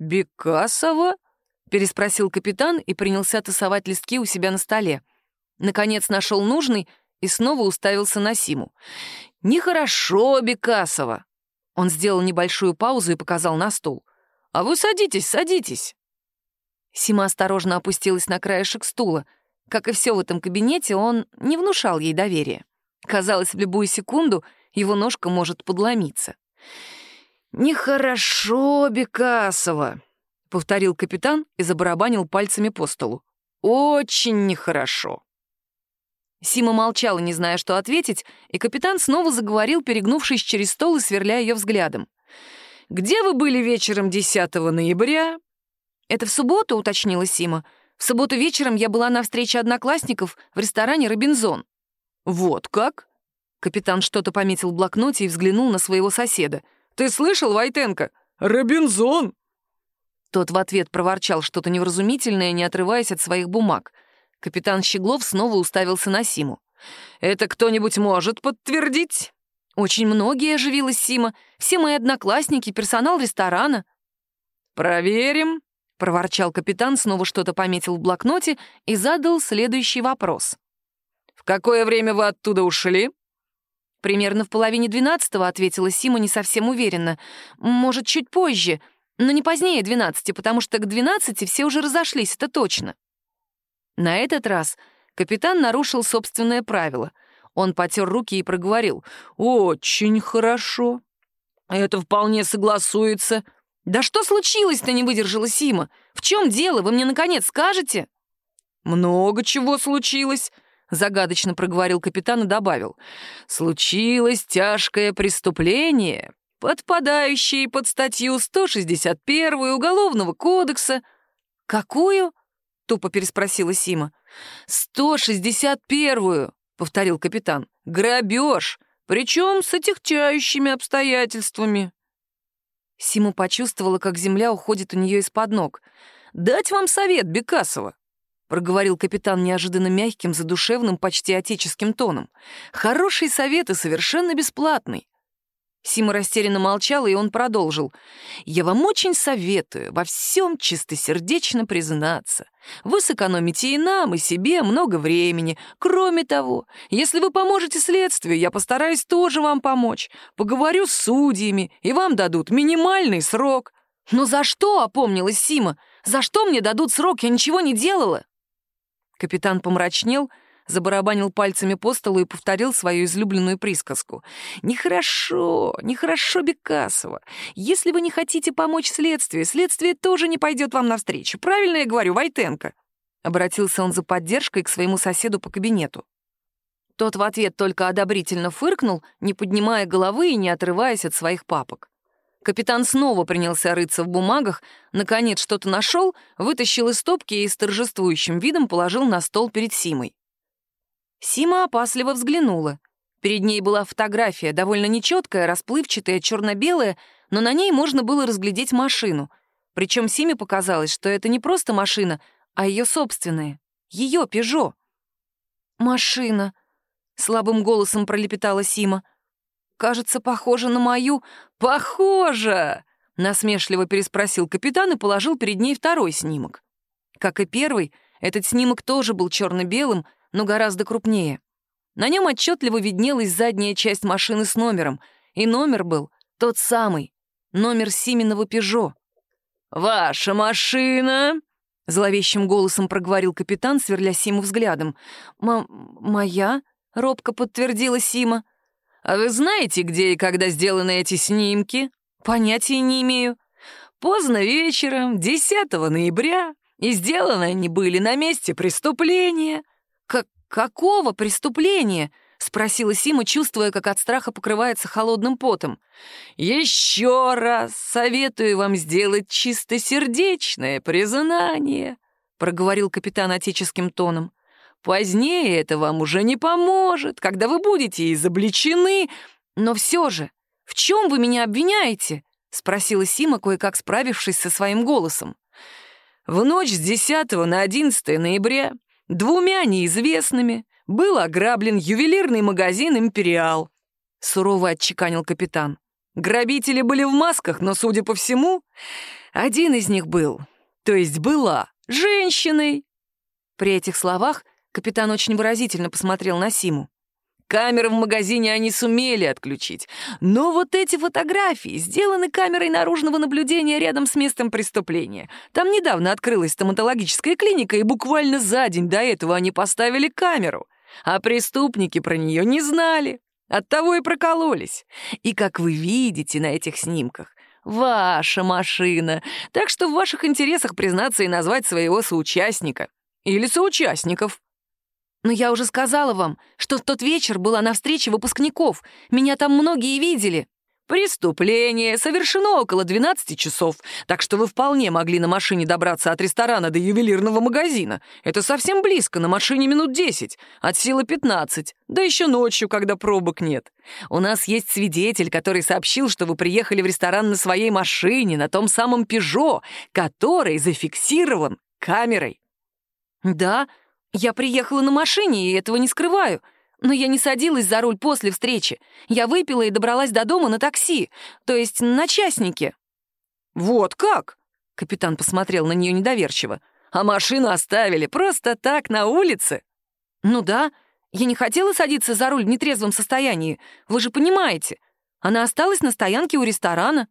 «Бекасова?» — переспросил капитан и принялся тасовать листки у себя на столе. Наконец нашел нужный и снова уставился на Симу. «Нехорошо, Бекасова!» Он сделал небольшую паузу и показал на стул. «А вы садитесь, садитесь!» Сима осторожно опустилась на краешек стула. Как и все в этом кабинете, он не внушал ей доверия. Казалось, в любую секунду его ножка может подломиться. «Нехорошо, Бекасова!» — повторил капитан и забарабанил пальцами по столу. «Очень нехорошо!» Сима молчала, не зная, что ответить, и капитан снова заговорил, перегнувшись через стол и сверляя ее взглядом. «Где вы были вечером 10 ноября?» «Это в субботу», — уточнила Сима. «В субботу вечером я была на встрече одноклассников в ресторане «Робинзон». «Вот как?» Капитан что-то пометил в блокноте и взглянул на своего соседа. «Ты слышал, Войтенко? Робинзон!» Тот в ответ проворчал что-то невразумительное, не отрываясь от своих бумаг — Капитан Щеглов снова уставился на Симу. «Это кто-нибудь может подтвердить?» «Очень многие», — оживилась Сима. «Все мои одноклассники, персонал ресторана». «Проверим», — проворчал капитан, снова что-то пометил в блокноте и задал следующий вопрос. «В какое время вы оттуда ушли?» «Примерно в половине двенадцатого», — ответила Сима не совсем уверенно. «Может, чуть позже, но не позднее двенадцати, потому что к двенадцати все уже разошлись, это точно». На этот раз капитан нарушил собственное правило. Он потер руки и проговорил. «Очень хорошо. Это вполне согласуется». «Да что случилось-то?» — не выдержала Сима. «В чем дело? Вы мне, наконец, скажете?» «Много чего случилось», — загадочно проговорил капитан и добавил. «Случилось тяжкое преступление, подпадающее под статью 161 Уголовного кодекса». «Какую?» тупо переспросила Сима. «Сто шестьдесят первую!» — повторил капитан. «Грабеж! Причем с отягчающими обстоятельствами!» Сима почувствовала, как земля уходит у нее из-под ног. «Дать вам совет, Бекасова!» — проговорил капитан неожиданно мягким, задушевным, почти отеческим тоном. «Хороший совет и совершенно бесплатный. Сима растерянно молчала, и он продолжил. «Я вам очень советую во всем чистосердечно признаться. Вы сэкономите и нам, и себе много времени. Кроме того, если вы поможете следствию, я постараюсь тоже вам помочь. Поговорю с судьями, и вам дадут минимальный срок». «Но за что?» — опомнилась Сима. «За что мне дадут срок? Я ничего не делала». Капитан помрачнел — забарабанил пальцами по столу и повторил свою излюбленную присказку. «Нехорошо, нехорошо, Бекасова. Если вы не хотите помочь следствию, следствие тоже не пойдет вам навстречу. Правильно я говорю, Войтенко?» Обратился он за поддержкой к своему соседу по кабинету. Тот в ответ только одобрительно фыркнул, не поднимая головы и не отрываясь от своих папок. Капитан снова принялся рыться в бумагах, наконец что-то нашел, вытащил из стопки и с торжествующим видом положил на стол перед Симой. Сима опасливо взглянула. Перед ней была фотография, довольно нечеткая, расплывчатая, черно-белая, но на ней можно было разглядеть машину. Причем Симе показалось, что это не просто машина, а ее собственная. Ее «Пежо». «Машина», — слабым голосом пролепетала Сима. «Кажется, похожа на мою». «Похожа!» — насмешливо переспросил капитан и положил перед ней второй снимок. Как и первый, этот снимок тоже был черно-белым, но гораздо крупнее. На нем отчетливо виднелась задняя часть машины с номером, и номер был тот самый, номер Сименова «Пежо». «Ваша машина!» — зловещим голосом проговорил капитан, сверля Симу взглядом. «Моя?» — робко подтвердила Сима. «А вы знаете, где и когда сделаны эти снимки?» «Понятия не имею». «Поздно вечером, 10 ноября, и сделаны они были на месте преступления. «Какого преступления?» — спросила Сима, чувствуя, как от страха покрывается холодным потом. «Еще раз советую вам сделать чистосердечное признание», — проговорил капитан отеческим тоном. «Позднее это вам уже не поможет, когда вы будете изобличены. Но все же, в чем вы меня обвиняете?» — спросила Сима, кое-как справившись со своим голосом. В ночь с 10 на 11 ноября Двумя неизвестными был ограблен ювелирный магазин «Империал», — сурово отчеканил капитан. Грабители были в масках, но, судя по всему, один из них был, то есть была, женщиной. При этих словах капитан очень выразительно посмотрел на Симу. Камеры в магазине они сумели отключить. Но вот эти фотографии сделаны камерой наружного наблюдения рядом с местом преступления. Там недавно открылась стоматологическая клиника, и буквально за день до этого они поставили камеру. А преступники про нее не знали. Оттого и прокололись. И, как вы видите на этих снимках, ваша машина. Так что в ваших интересах признаться и назвать своего соучастника. Или соучастников. Но я уже сказала вам, что в тот вечер была на встрече выпускников. Меня там многие видели. Преступление совершено около 12 часов, так что вы вполне могли на машине добраться от ресторана до ювелирного магазина. Это совсем близко, на машине минут 10, от силы 15, да еще ночью, когда пробок нет. У нас есть свидетель, который сообщил, что вы приехали в ресторан на своей машине, на том самом «Пежо», который зафиксирован камерой. Да, я приехала на машине, и этого не скрываю. Но я не садилась за руль после встречи. Я выпила и добралась до дома на такси, то есть на частнике». «Вот как?» — капитан посмотрел на нее недоверчиво. «А машину оставили просто так на улице?» «Ну да, я не хотела садиться за руль в нетрезвом состоянии, вы же понимаете. Она осталась на стоянке у ресторана».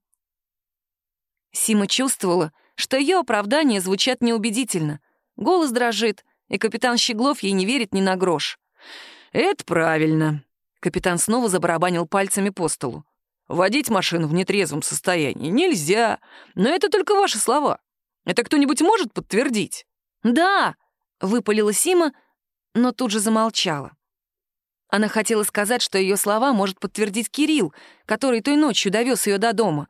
Сима чувствовала, что ее оправдания звучат неубедительно. Голос дрожит, и капитан Щеглов ей не верит ни на грош. «Это правильно». Капитан снова забарабанил пальцами по столу. «Водить машину в нетрезвом состоянии нельзя, но это только ваши слова. Это кто-нибудь может подтвердить?» «Да!» — выпалила Сима, но тут же замолчала. Она хотела сказать, что ее слова может подтвердить Кирилл, который той ночью довез ее до дома.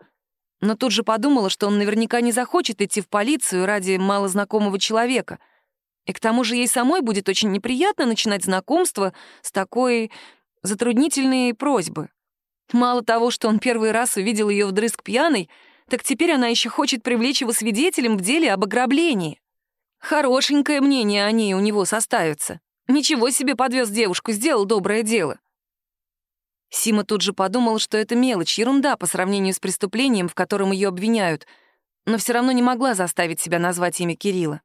Но тут же подумала, что он наверняка не захочет идти в полицию ради малознакомого человека — И к тому же ей самой будет очень неприятно начинать знакомство с такой затруднительной просьбы. Мало того, что он первый раз увидел ее вдрызг пьяной, так теперь она еще хочет привлечь его свидетелем в деле об ограблении. Хорошенькое мнение о ней у него составится. Ничего себе подвез девушку, сделал доброе дело. Сима тут же подумал, что это мелочь, ерунда по сравнению с преступлением, в котором ее обвиняют, но все равно не могла заставить себя назвать имя Кирилла.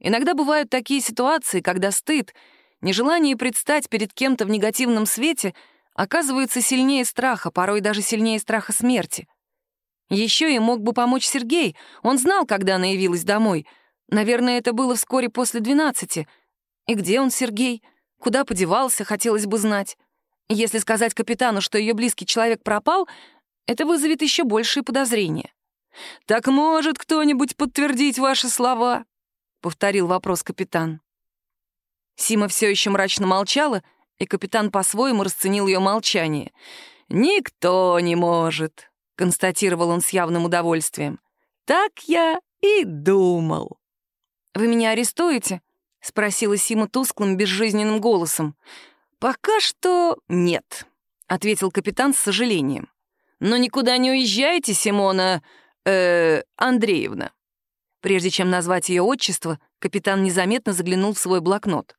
Иногда бывают такие ситуации, когда стыд, нежелание предстать перед кем-то в негативном свете оказывается сильнее страха, порой даже сильнее страха смерти. Еще и мог бы помочь Сергей, он знал, когда она явилась домой. Наверное, это было вскоре после двенадцати. И где он, Сергей? Куда подевался, хотелось бы знать. Если сказать капитану, что ее близкий человек пропал, это вызовет еще большие подозрения. «Так может кто-нибудь подтвердить ваши слова?» — повторил вопрос капитан. Сима все еще мрачно молчала, и капитан по-своему расценил ее молчание. «Никто не может», — констатировал он с явным удовольствием. «Так я и думал». «Вы меня арестуете?» — спросила Сима тусклым, безжизненным голосом. «Пока что нет», — ответил капитан с сожалением. «Но никуда не уезжайте, Симона... Э, Андреевна». Прежде чем назвать ее отчество, капитан незаметно заглянул в свой блокнот.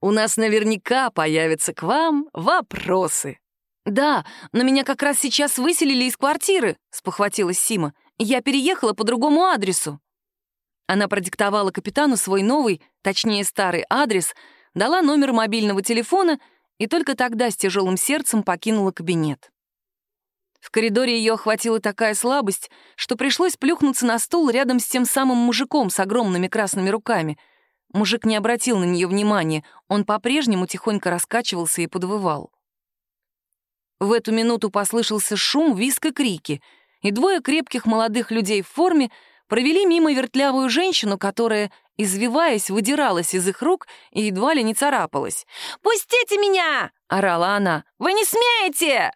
«У нас наверняка появятся к вам вопросы». «Да, но меня как раз сейчас выселили из квартиры», — спохватилась Сима. «Я переехала по другому адресу». Она продиктовала капитану свой новый, точнее старый адрес, дала номер мобильного телефона и только тогда с тяжелым сердцем покинула кабинет. В коридоре ее охватила такая слабость, что пришлось плюхнуться на стул рядом с тем самым мужиком с огромными красными руками. Мужик не обратил на нее внимания, он по-прежнему тихонько раскачивался и подвывал. В эту минуту послышался шум, виск и крики, и двое крепких молодых людей в форме провели мимо вертлявую женщину, которая извиваясь, выдиралась из их рук и едва ли не царапалась. «Пустите меня!» — орала она. «Вы не смеете!»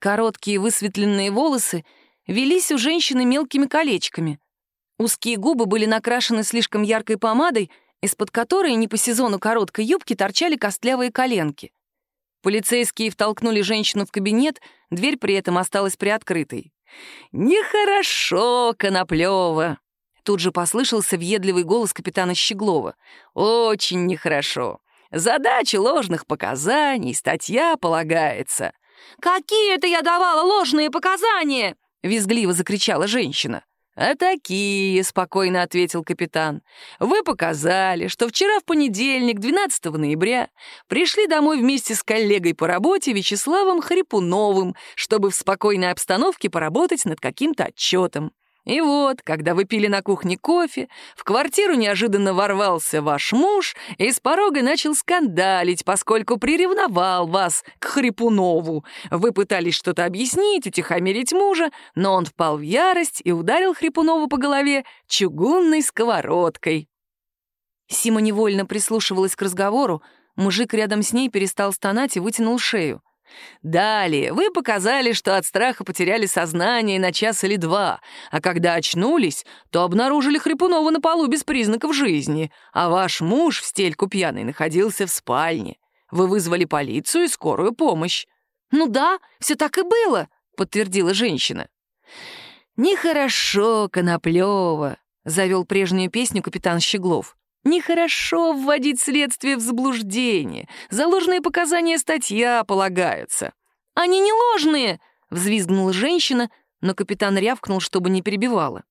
Короткие высветленные волосы велись у женщины мелкими колечками. Узкие губы были накрашены слишком яркой помадой, из-под которой не по сезону короткой юбки торчали костлявые коленки. Полицейские втолкнули женщину в кабинет, дверь при этом осталась приоткрытой. «Нехорошо, Коноплёва!» Тут же послышался въедливый голос капитана Щеглова. «Очень нехорошо. Задача ложных показаний, статья полагается». «Какие это я давала ложные показания?» — визгливо закричала женщина. «А такие», — спокойно ответил капитан. «Вы показали, что вчера в понедельник, 12 ноября, пришли домой вместе с коллегой по работе Вячеславом Хрипуновым, чтобы в спокойной обстановке поработать над каким-то отчетом. И вот, когда вы пили на кухне кофе, в квартиру неожиданно ворвался ваш муж и с порога начал скандалить, поскольку приревновал вас к Хрипунову. Вы пытались что-то объяснить, утихомирить мужа, но он впал в ярость и ударил Хрипунову по голове чугунной сковородкой. Сима невольно прислушивалась к разговору, мужик рядом с ней перестал стонать и вытянул шею. Далее вы показали, что от страха потеряли сознание на час или два, а когда очнулись, то обнаружили Хрипунова на полу без признаков жизни, а ваш муж в стельку пьяный находился в спальне. Вы вызвали полицию и скорую помощь. «Ну да, все так и было», — подтвердила женщина. «Нехорошо, Коноплёва», — завел прежнюю песню капитан Щеглов. Нехорошо вводить следствие в заблуждение. За ложные показания статья полагаются. Они не ложные, взвизгнула женщина, но капитан рявкнул, чтобы не перебивала.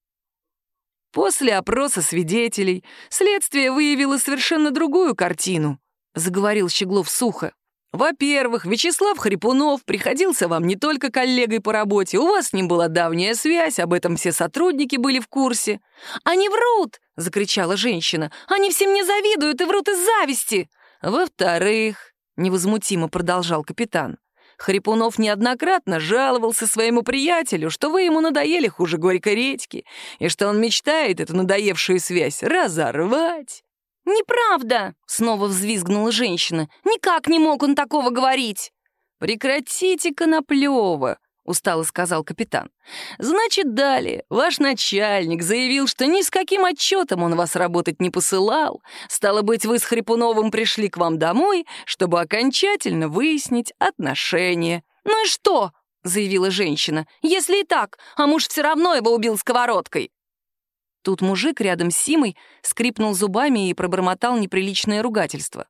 После опроса свидетелей следствие выявило совершенно другую картину, заговорил Щеглов сухо. Во-первых, Вячеслав Хрипунов приходился вам не только коллегой по работе, у вас с ним была давняя связь, об этом все сотрудники были в курсе. «Они врут!» — закричала женщина. «Они всем не завидуют и врут из зависти!» «Во-вторых», — невозмутимо продолжал капитан, Хрипунов неоднократно жаловался своему приятелю, что вы ему надоели хуже горькой редьки, и что он мечтает эту надоевшую связь разорвать. «Неправда!» — снова взвизгнула женщина. «Никак не мог он такого говорить!» «Прекратите, Коноплёва!» — устало сказал капитан. «Значит, далее. Ваш начальник заявил, что ни с каким отчетом он вас работать не посылал. Стало быть, вы с Хрипуновым пришли к вам домой, чтобы окончательно выяснить отношения». «Ну и что?» — заявила женщина. «Если и так, а муж все равно его убил сковородкой». Тут мужик рядом с Симой скрипнул зубами и пробормотал неприличное ругательство.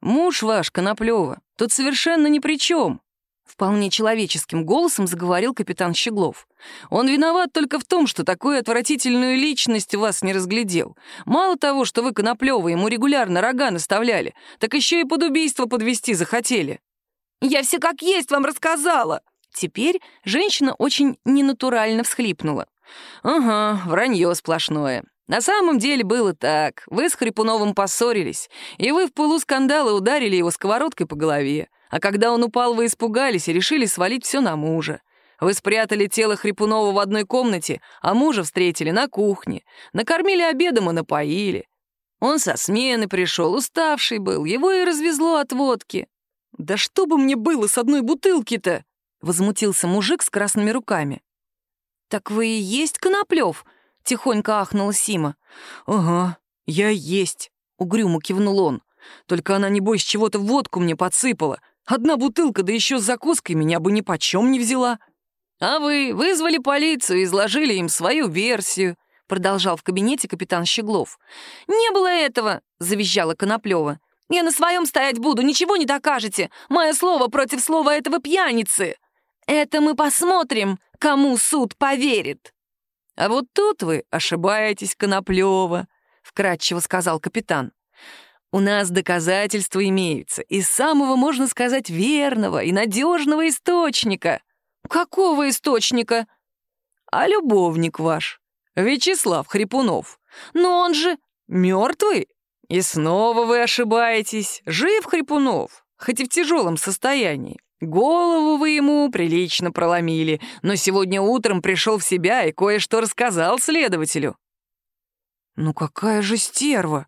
«Муж ваш, Коноплёва, тут совершенно ни при чем. Вполне человеческим голосом заговорил капитан Щеглов. «Он виноват только в том, что такую отвратительную личность вас не разглядел. Мало того, что вы Коноплёва ему регулярно рога наставляли, так еще и под убийство подвести захотели». «Я все как есть вам рассказала!» Теперь женщина очень ненатурально всхлипнула. «Ага, вранье сплошное. На самом деле было так. Вы с Хрипуновым поссорились, и вы в пылу скандала ударили его сковородкой по голове. А когда он упал, вы испугались и решили свалить все на мужа. Вы спрятали тело Хрипунова в одной комнате, а мужа встретили на кухне. Накормили обедом и напоили. Он со смены пришел, уставший был, его и развезло от водки. «Да что бы мне было с одной бутылки-то?» — возмутился мужик с красными руками. «Так вы и есть Коноплев?» — тихонько ахнула Сима. «Ага, я есть», — угрюмо кивнул он. «Только она, небось, чего-то водку мне подсыпала, Одна бутылка, да еще с закуской, меня бы ни почем не взяла. А вы вызвали полицию и изложили им свою версию, продолжал в кабинете капитан Щеглов. «Не было этого!» — завизжала Коноплева. «Я на своем стоять буду, ничего не докажете! Мое слово против слова этого пьяницы! Это мы посмотрим, кому суд поверит!» «А вот тут вы ошибаетесь, Коноплева», — вкратчиво сказал капитан. У нас доказательства имеются из самого, можно сказать, верного и надежного источника. Какого источника? А любовник ваш, Вячеслав Хрипунов. Но он же мертвый. И снова вы ошибаетесь. Жив Хрипунов, хоть и в тяжелом состоянии. Голову вы ему прилично проломили, но сегодня утром пришел в себя и кое-что рассказал следователю. «Ну какая же стерва!»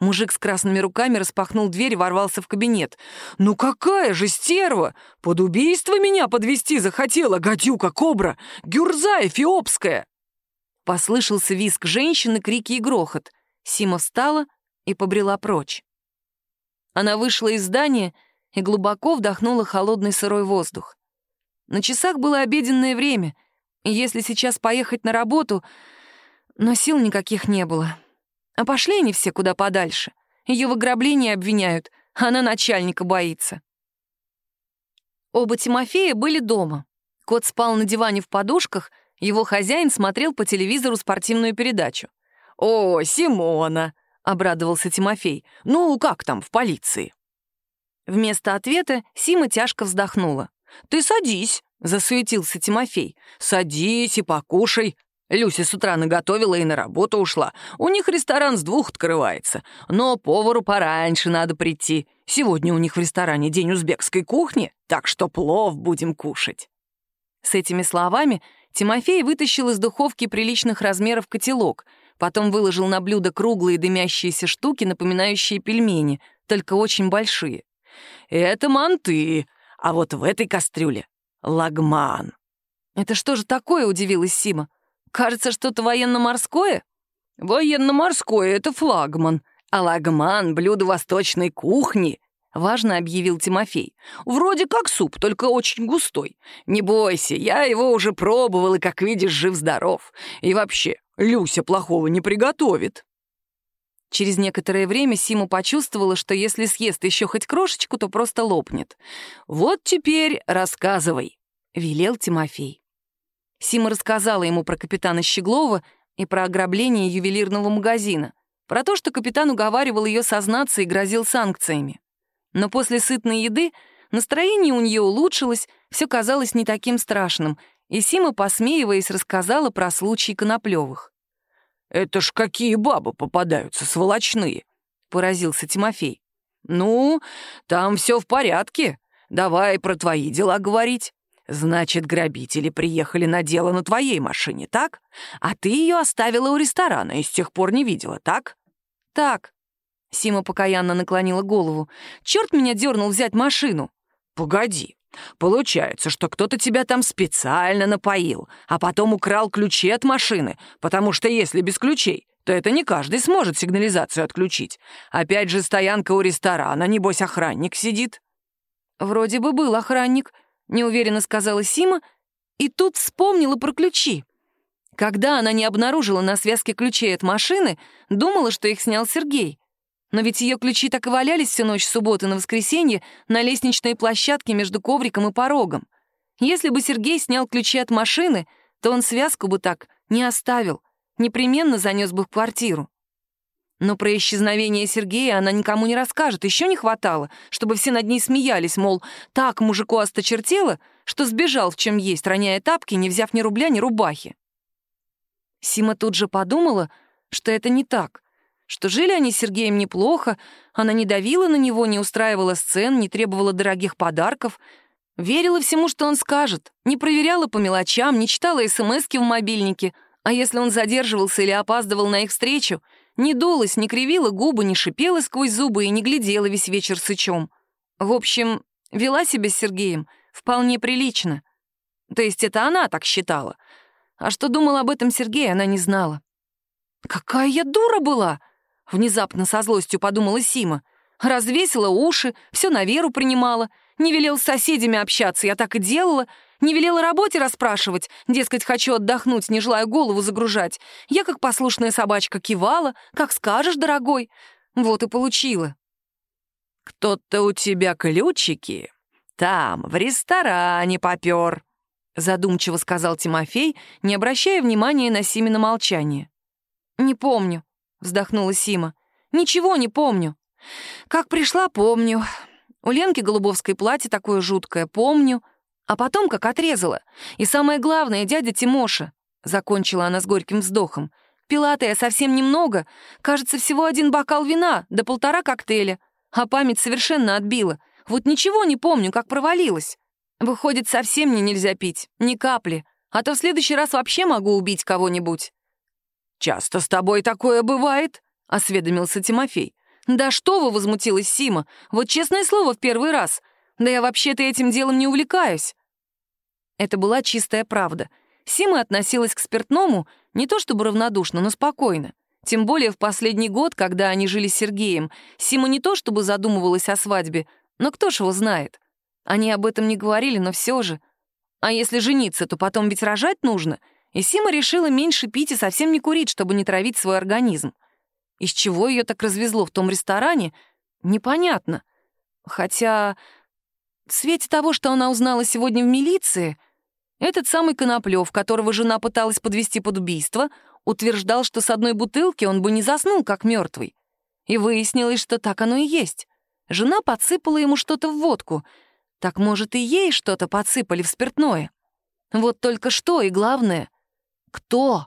Мужик с красными руками распахнул дверь и ворвался в кабинет. «Ну какая же стерва! Под убийство меня подвести захотела, гадюка, кобра, гюрза эфиопская!» Послышался визг женщины, крики и грохот. Сима встала и побрела прочь. Она вышла из здания и глубоко вдохнула холодный сырой воздух. На часах было обеденное время, и если сейчас поехать на работу, но сил никаких не было. А пошли они все куда подальше. Ее в ограблении обвиняют, а она начальника боится. Оба Тимофея были дома. Кот спал на диване в подушках, его хозяин смотрел по телевизору спортивную передачу. «О, Симона!» — обрадовался Тимофей. «Ну, как там, в полиции?» Вместо ответа Сима тяжко вздохнула. «Ты садись», — засуетился Тимофей. «Садись и покушай. Люся с утра наготовила и на работу ушла. У них ресторан с двух открывается. Но повару пораньше надо прийти. Сегодня у них в ресторане день узбекской кухни, так что плов будем кушать». С этими словами Тимофей вытащил из духовки приличных размеров котелок, потом выложил на блюдо круглые дымящиеся штуки, напоминающие пельмени, только очень большие. «Это манты, а вот в этой кастрюле — лагман». «Это что же такое?» — удивилась Сима. Кажется, что-то военно-морское? Военно-морское — это флагман, а лагман — блюдо восточной кухни, — важно объявил Тимофей. «Вроде как суп, только очень густой. Не бойся, я его уже пробовал и, как видишь, жив-здоров. И вообще, Люся плохого не приготовит». Через некоторое время Сима почувствовала, что если съест еще хоть крошечку, то просто лопнет. «Вот теперь рассказывай», — велел Тимофей. Сима рассказала ему про капитана Щеглова и про ограбление ювелирного магазина, про то, что капитан уговаривал ее сознаться и грозил санкциями. Но после сытной еды настроение у нее улучшилось, все казалось не таким страшным, и Сима, посмеиваясь, рассказала про случай Коноплевых. «Это ж какие бабы попадаются, сволочные!» — поразился Тимофей. «Ну, там все в порядке. Давай про твои дела говорить. «Значит, грабители приехали на дело на твоей машине, так? А ты ее оставила у ресторана и с тех пор не видела, так?» «Так». Сима покаянно наклонила голову. «Черт меня дернул взять машину!» «Погоди, Получается, что кто-то тебя там специально напоил, а потом украл ключи от машины, потому что если без ключей, то это не каждый сможет сигнализацию отключить. Опять же, стоянка у ресторана, небось, охранник сидит. Вроде бы был охранник, неуверенно сказала Сима, и тут вспомнила про ключи. Когда она не обнаружила на связке ключей от машины, думала, что их снял Сергей. Но ведь ее ключи так и валялись всю ночь субботы на воскресенье на лестничной площадке между ковриком и порогом. Если бы Сергей снял ключи от машины, то он связку бы так не оставил, непременно занес бы в квартиру. Но про исчезновение Сергея она никому не расскажет, еще не хватало, чтобы все над ней смеялись, мол, так мужику осточертело, что сбежал в чем есть, роняя тапки, не взяв ни рубля, ни рубахи. Сима тут же подумала, что это не так — что жили они с Сергеем неплохо, она не давила на него, не устраивала сцен, не требовала дорогих подарков, верила всему, что он скажет, не проверяла по мелочам, не читала смски в мобильнике, а если он задерживался или опаздывал на их встречу, не дулась, не кривила губы, не шипела сквозь зубы и не глядела весь вечер сычом. В общем, вела себя с Сергеем вполне прилично. То есть это она так считала. А что думал об этом Сергей, она не знала. «Какая я дура была!» Внезапно со злостью подумала Сима. Развесила уши, все на веру принимала. Не велел с соседями общаться, я так и делала. Не велела работе расспрашивать, дескать, хочу отдохнуть, не желая голову загружать. Я, как послушная собачка, кивала, как скажешь, дорогой. Вот и получила. «Кто-то у тебя ключики? Там, в ресторане попер», — задумчиво сказал Тимофей, не обращая внимания на Симина молчание. «Не помню», вздохнула Сима. «Ничего не помню. Как пришла, помню. У Ленки Голубовской платье такое жуткое, помню. А потом как отрезала. И самое главное, дядя Тимоша». Закончила она с горьким вздохом. «Пила-то я совсем немного. Кажется, всего один бокал вина, до полтора коктейля. А память совершенно отбила. Вот ничего не помню, как провалилась. Выходит, совсем мне нельзя пить, ни капли. А то в следующий раз вообще могу убить кого-нибудь». «Часто с тобой такое бывает?» — осведомился Тимофей. «Да что вы!» — возмутилась Сима. «Вот честное слово, в первый раз. Да я вообще-то этим делом не увлекаюсь». Это была чистая правда. Сима относилась к спиртному не то чтобы равнодушно, но спокойно. Тем более в последний год, когда они жили с Сергеем, Сима не то чтобы задумывалась о свадьбе, но кто ж его знает. Они об этом не говорили, но все же. А если жениться, то потом ведь рожать нужно — и Сима решила меньше пить и совсем не курить, чтобы не травить свой организм. Из чего ее так развезло в том ресторане, непонятно. Хотя в свете того, что она узнала сегодня в милиции, этот самый Коноплев, которого жена пыталась подвести под убийство, утверждал, что с одной бутылки он бы не заснул, как мертвый. И выяснилось, что так оно и есть. Жена подсыпала ему что-то в водку. Так, может, и ей что-то подсыпали в спиртное. Вот только что и главное, «Кто?»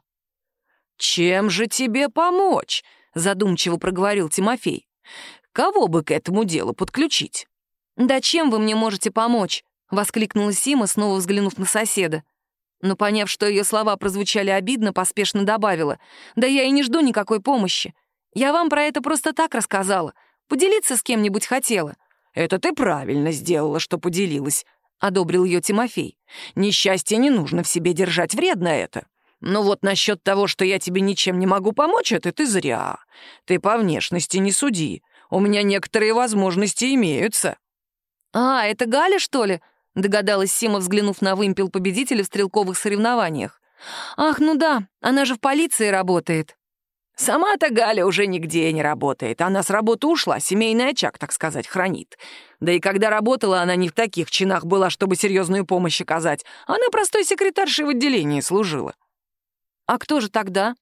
«Чем же тебе помочь?» — задумчиво проговорил Тимофей. «Кого бы к этому делу подключить?» «Да чем вы мне можете помочь?» — воскликнула Сима, снова взглянув на соседа. Но, поняв, что ее слова прозвучали обидно, поспешно добавила. «Да я и не жду никакой помощи. Я вам про это просто так рассказала. Поделиться с кем-нибудь хотела». «Это ты правильно сделала, что поделилась», — одобрил ее Тимофей. «Несчастье не нужно в себе держать, вредно это». Но вот насчет того, что я тебе ничем не могу помочь, это ты зря. Ты по внешности не суди. У меня некоторые возможности имеются». «А, это Галя, что ли?» — догадалась Сима, взглянув на вымпел победителя в стрелковых соревнованиях. «Ах, ну да, она же в полиции работает». «Сама-то Галя уже нигде не работает. Она с работы ушла, семейный очаг, так сказать, хранит. Да и когда работала, она не в таких чинах была, чтобы серьезную помощь оказать. Она простой секретаршей в отделении служила. А кто же тогда?